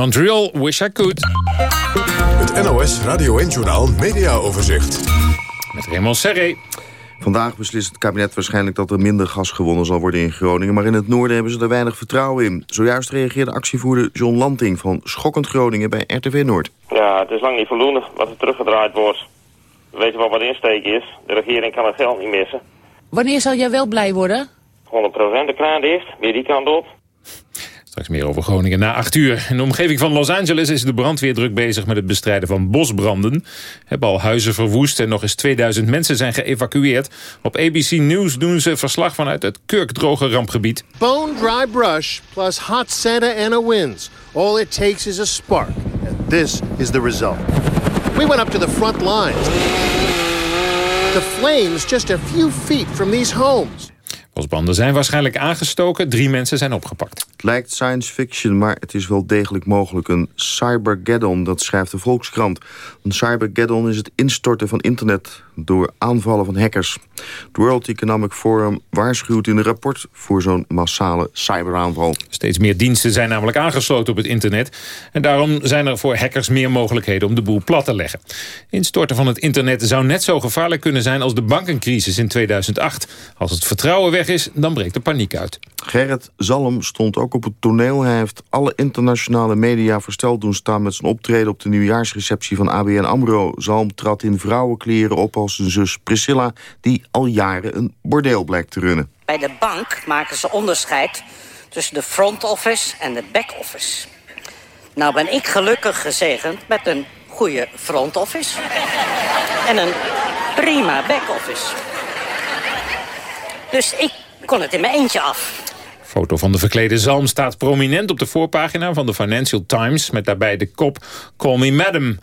Speaker 2: Montreal, wish I could.
Speaker 1: Het NOS Radio 1-journaal Mediaoverzicht.
Speaker 2: Met Raymond Serré.
Speaker 53: Vandaag beslist het kabinet waarschijnlijk dat er minder gas gewonnen zal worden in Groningen. Maar in het noorden hebben ze er weinig vertrouwen in. Zojuist reageerde actievoerder John Lanting van Schokkend Groningen bij RTV Noord.
Speaker 54: Ja, het is lang niet voldoende wat er teruggedraaid wordt. We weten wel wat insteek is. De regering kan het geld niet missen. 100%
Speaker 55: Wanneer zal jij wel blij worden?
Speaker 54: de kraan dicht, weer die kant op.
Speaker 2: Straks meer over Groningen na 8 uur. In de omgeving van Los Angeles is de brandweer druk bezig met het bestrijden van bosbranden. Hebben al huizen verwoest en nog eens 2000 mensen zijn geëvacueerd. Op ABC News doen ze verslag vanuit het kurkdroge rampgebied.
Speaker 56: Bone dry brush plus hot Santa Ana winds. All it takes is a spark. And this is the result. We went up to the front lines. The flames just a few feet from these homes.
Speaker 2: Bosbranden zijn waarschijnlijk aangestoken. Drie mensen zijn opgepakt.
Speaker 53: Het lijkt science fiction, maar het is wel degelijk mogelijk. Een cybergeddon, dat schrijft de Volkskrant. Een cybergeddon is het instorten van internet door aanvallen van hackers. Het World Economic Forum waarschuwt in een rapport voor zo'n massale cyberaanval.
Speaker 2: Steeds meer diensten zijn namelijk aangesloten op het internet. En daarom zijn er voor hackers meer mogelijkheden om de boel plat te leggen. Instorten van het internet zou net zo gevaarlijk kunnen zijn als de bankencrisis in 2008. Als het vertrouwen weg is, dan breekt de paniek uit.
Speaker 53: Gerrit Zalm stond ook op het toneel. Hij heeft alle internationale media versteld doen staan... met zijn optreden op de nieuwjaarsreceptie van ABN AMRO. Zalm trad in vrouwenkleren op als zijn zus Priscilla... die al jaren een bordeel blijkt te runnen.
Speaker 57: Bij de bank maken ze onderscheid tussen de front office en de back office. Nou ben ik gelukkig gezegend met een goede front office en een prima back office. Dus ik kon het in mijn eentje af.
Speaker 2: Foto van de verklede zalm staat prominent op de voorpagina van de Financial Times... met daarbij de kop Call Me Madam.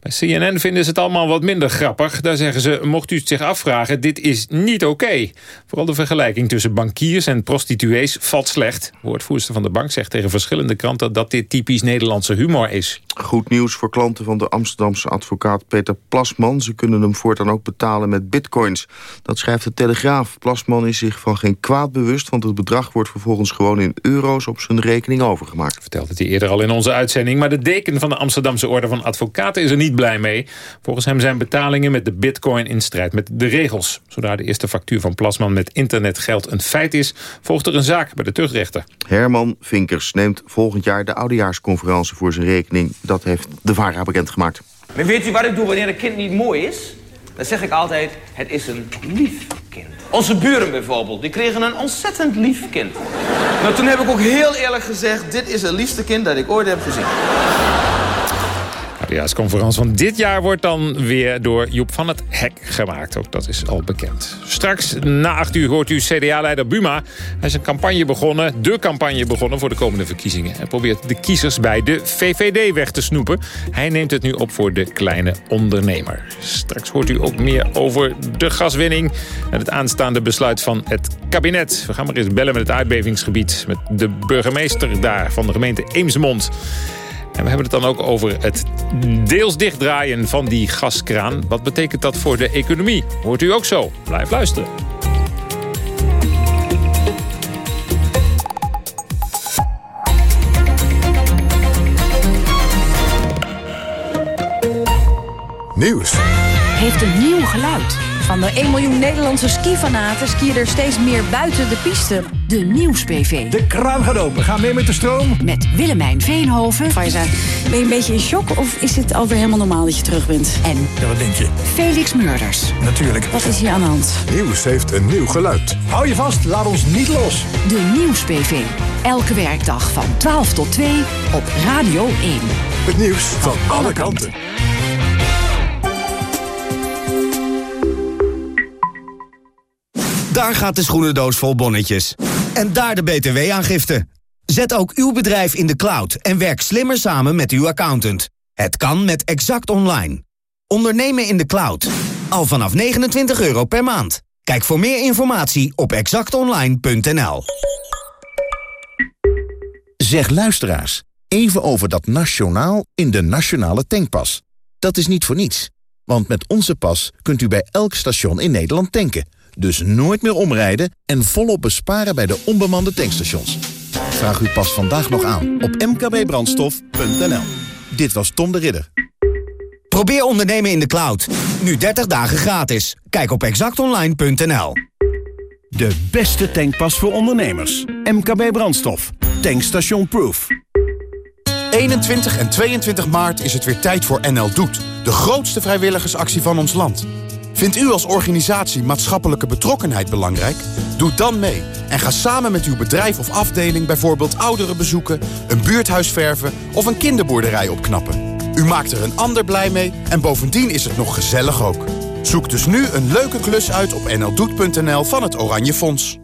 Speaker 2: Bij CNN vinden ze het allemaal wat minder grappig. Daar zeggen ze, mocht u het zich afvragen, dit is niet oké. Vooral de vergelijking tussen bankiers en prostituees valt slecht. Woordvoerster van de bank zegt tegen verschillende kranten... dat dit typisch Nederlandse humor is.
Speaker 53: Goed nieuws voor klanten van de Amsterdamse advocaat Peter Plasman. Ze kunnen hem voortaan ook betalen met bitcoins. Dat schrijft de Telegraaf. Plasman is zich van geen kwaad bewust... want het bedrag wordt vervolgens gewoon in euro's op zijn rekening overgemaakt.
Speaker 2: Vertelde het hij eerder al in onze uitzending. Maar de deken van de Amsterdamse Orde van Advocaten is er niet blij mee. Volgens hem zijn betalingen met de bitcoin in strijd met de regels. Zodra de eerste factuur van Plasman met internetgeld een feit is... volgt er een zaak bij de tuchtrechter.
Speaker 53: Herman Vinkers neemt volgend jaar de oudejaarsconferentie voor zijn rekening. Dat heeft de VARA bekendgemaakt.
Speaker 58: Maar weet u wat ik doe wanneer een kind niet mooi is? Dan zeg ik altijd, het is een lief. Onze buren bijvoorbeeld, die kregen een ontzettend lief kind. Nou, toen heb ik ook heel eerlijk gezegd, dit is het liefste kind dat ik ooit heb gezien.
Speaker 2: De conferentie van dit jaar wordt dan weer door Joep van het Hek gemaakt. Ook dat is al bekend. Straks na acht uur hoort u CDA-leider Buma. Hij is een campagne begonnen, de campagne begonnen voor de komende verkiezingen. Hij probeert de kiezers bij de VVD weg te snoepen. Hij neemt het nu op voor de kleine ondernemer. Straks hoort u ook meer over de gaswinning... en het aanstaande besluit van het kabinet. We gaan maar eens bellen met het aardbevingsgebied... met de burgemeester daar van de gemeente Eemsmond... En we hebben het dan ook over het deels dichtdraaien van die gaskraan. Wat betekent dat voor de economie? Hoort u ook zo? Blijf luisteren.
Speaker 1: Nieuws.
Speaker 59: Heeft een nieuw geluid. Van de 1 miljoen Nederlandse skifanaten skiën er steeds meer buiten de piste. De Nieuws-PV.
Speaker 60: De kraan gaat open. Ga mee met de stroom.
Speaker 59: Met Willemijn Veenhoven.
Speaker 61: Faiza, ben je een beetje in shock of is het alweer helemaal normaal dat je terug bent?
Speaker 59: En
Speaker 60: Ja, wat denk je?
Speaker 59: Felix Murders.
Speaker 60: Natuurlijk.
Speaker 61: Wat is hier aan de hand?
Speaker 1: Nieuws heeft een nieuw geluid.
Speaker 60: Hou je vast, laat ons niet los.
Speaker 59: De Nieuws-PV. Elke werkdag van 12 tot 2 op Radio 1.
Speaker 1: Het nieuws van alle kanten.
Speaker 42: Daar gaat de schoenendoos vol bonnetjes. En daar de btw-aangifte. Zet ook uw bedrijf in de cloud en werk slimmer samen met uw accountant. Het kan met Exact Online. Ondernemen in de cloud. Al vanaf 29 euro per maand. Kijk voor meer informatie op exactonline.nl.
Speaker 62: Zeg luisteraars, even over dat nationaal in de nationale tankpas. Dat is niet voor niets. Want met onze pas kunt u bij elk station in Nederland tanken. Dus nooit meer omrijden en volop besparen bij de onbemande tankstations. Vraag uw pas vandaag nog aan op mkbbrandstof.nl. Dit was Tom de Ridder.
Speaker 42: Probeer ondernemen in de cloud. Nu 30 dagen gratis. Kijk op exactonline.nl.
Speaker 63: De beste tankpas voor ondernemers. MKB Brandstof. Tankstation Proof.
Speaker 64: 21 en 22 maart is het weer tijd voor NL Doet. De grootste vrijwilligersactie van ons land. Vindt u als organisatie maatschappelijke betrokkenheid belangrijk? Doe dan mee en ga samen met uw bedrijf of afdeling... bijvoorbeeld ouderen bezoeken, een buurthuis verven... of een kinderboerderij opknappen. U maakt er een ander blij mee en bovendien is het nog gezellig ook. Zoek dus nu een leuke klus uit op nldoet.nl van het Oranje Fonds.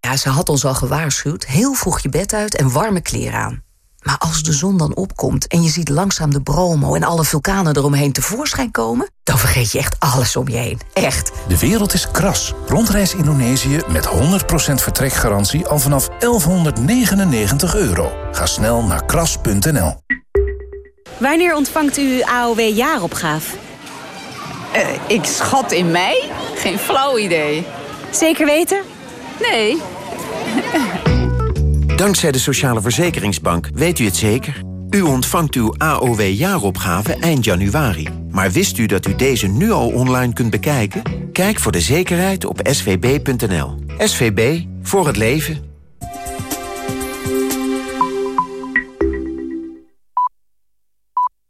Speaker 65: Ja, ze had ons al gewaarschuwd. Heel vroeg je bed uit en warme kleren aan.
Speaker 38: Maar als de zon dan opkomt en je ziet langzaam de Bromo... en alle vulkanen eromheen tevoorschijn komen... dan vergeet je echt alles om je heen. Echt.
Speaker 66: De wereld is kras. Rondreis Indonesië met 100% vertrekgarantie al vanaf 1199 euro. Ga snel naar kras.nl.
Speaker 10: Wanneer ontvangt u AOW-jaaropgave?
Speaker 67: ik schat in mei? Geen flauw idee.
Speaker 10: Zeker weten?
Speaker 67: Nee.
Speaker 12: Dankzij de Sociale Verzekeringsbank weet u het zeker. U ontvangt uw AOW-jaaropgave eind januari. Maar wist u dat u deze nu al online kunt bekijken? Kijk voor de zekerheid op svb.nl. SVB, voor het leven.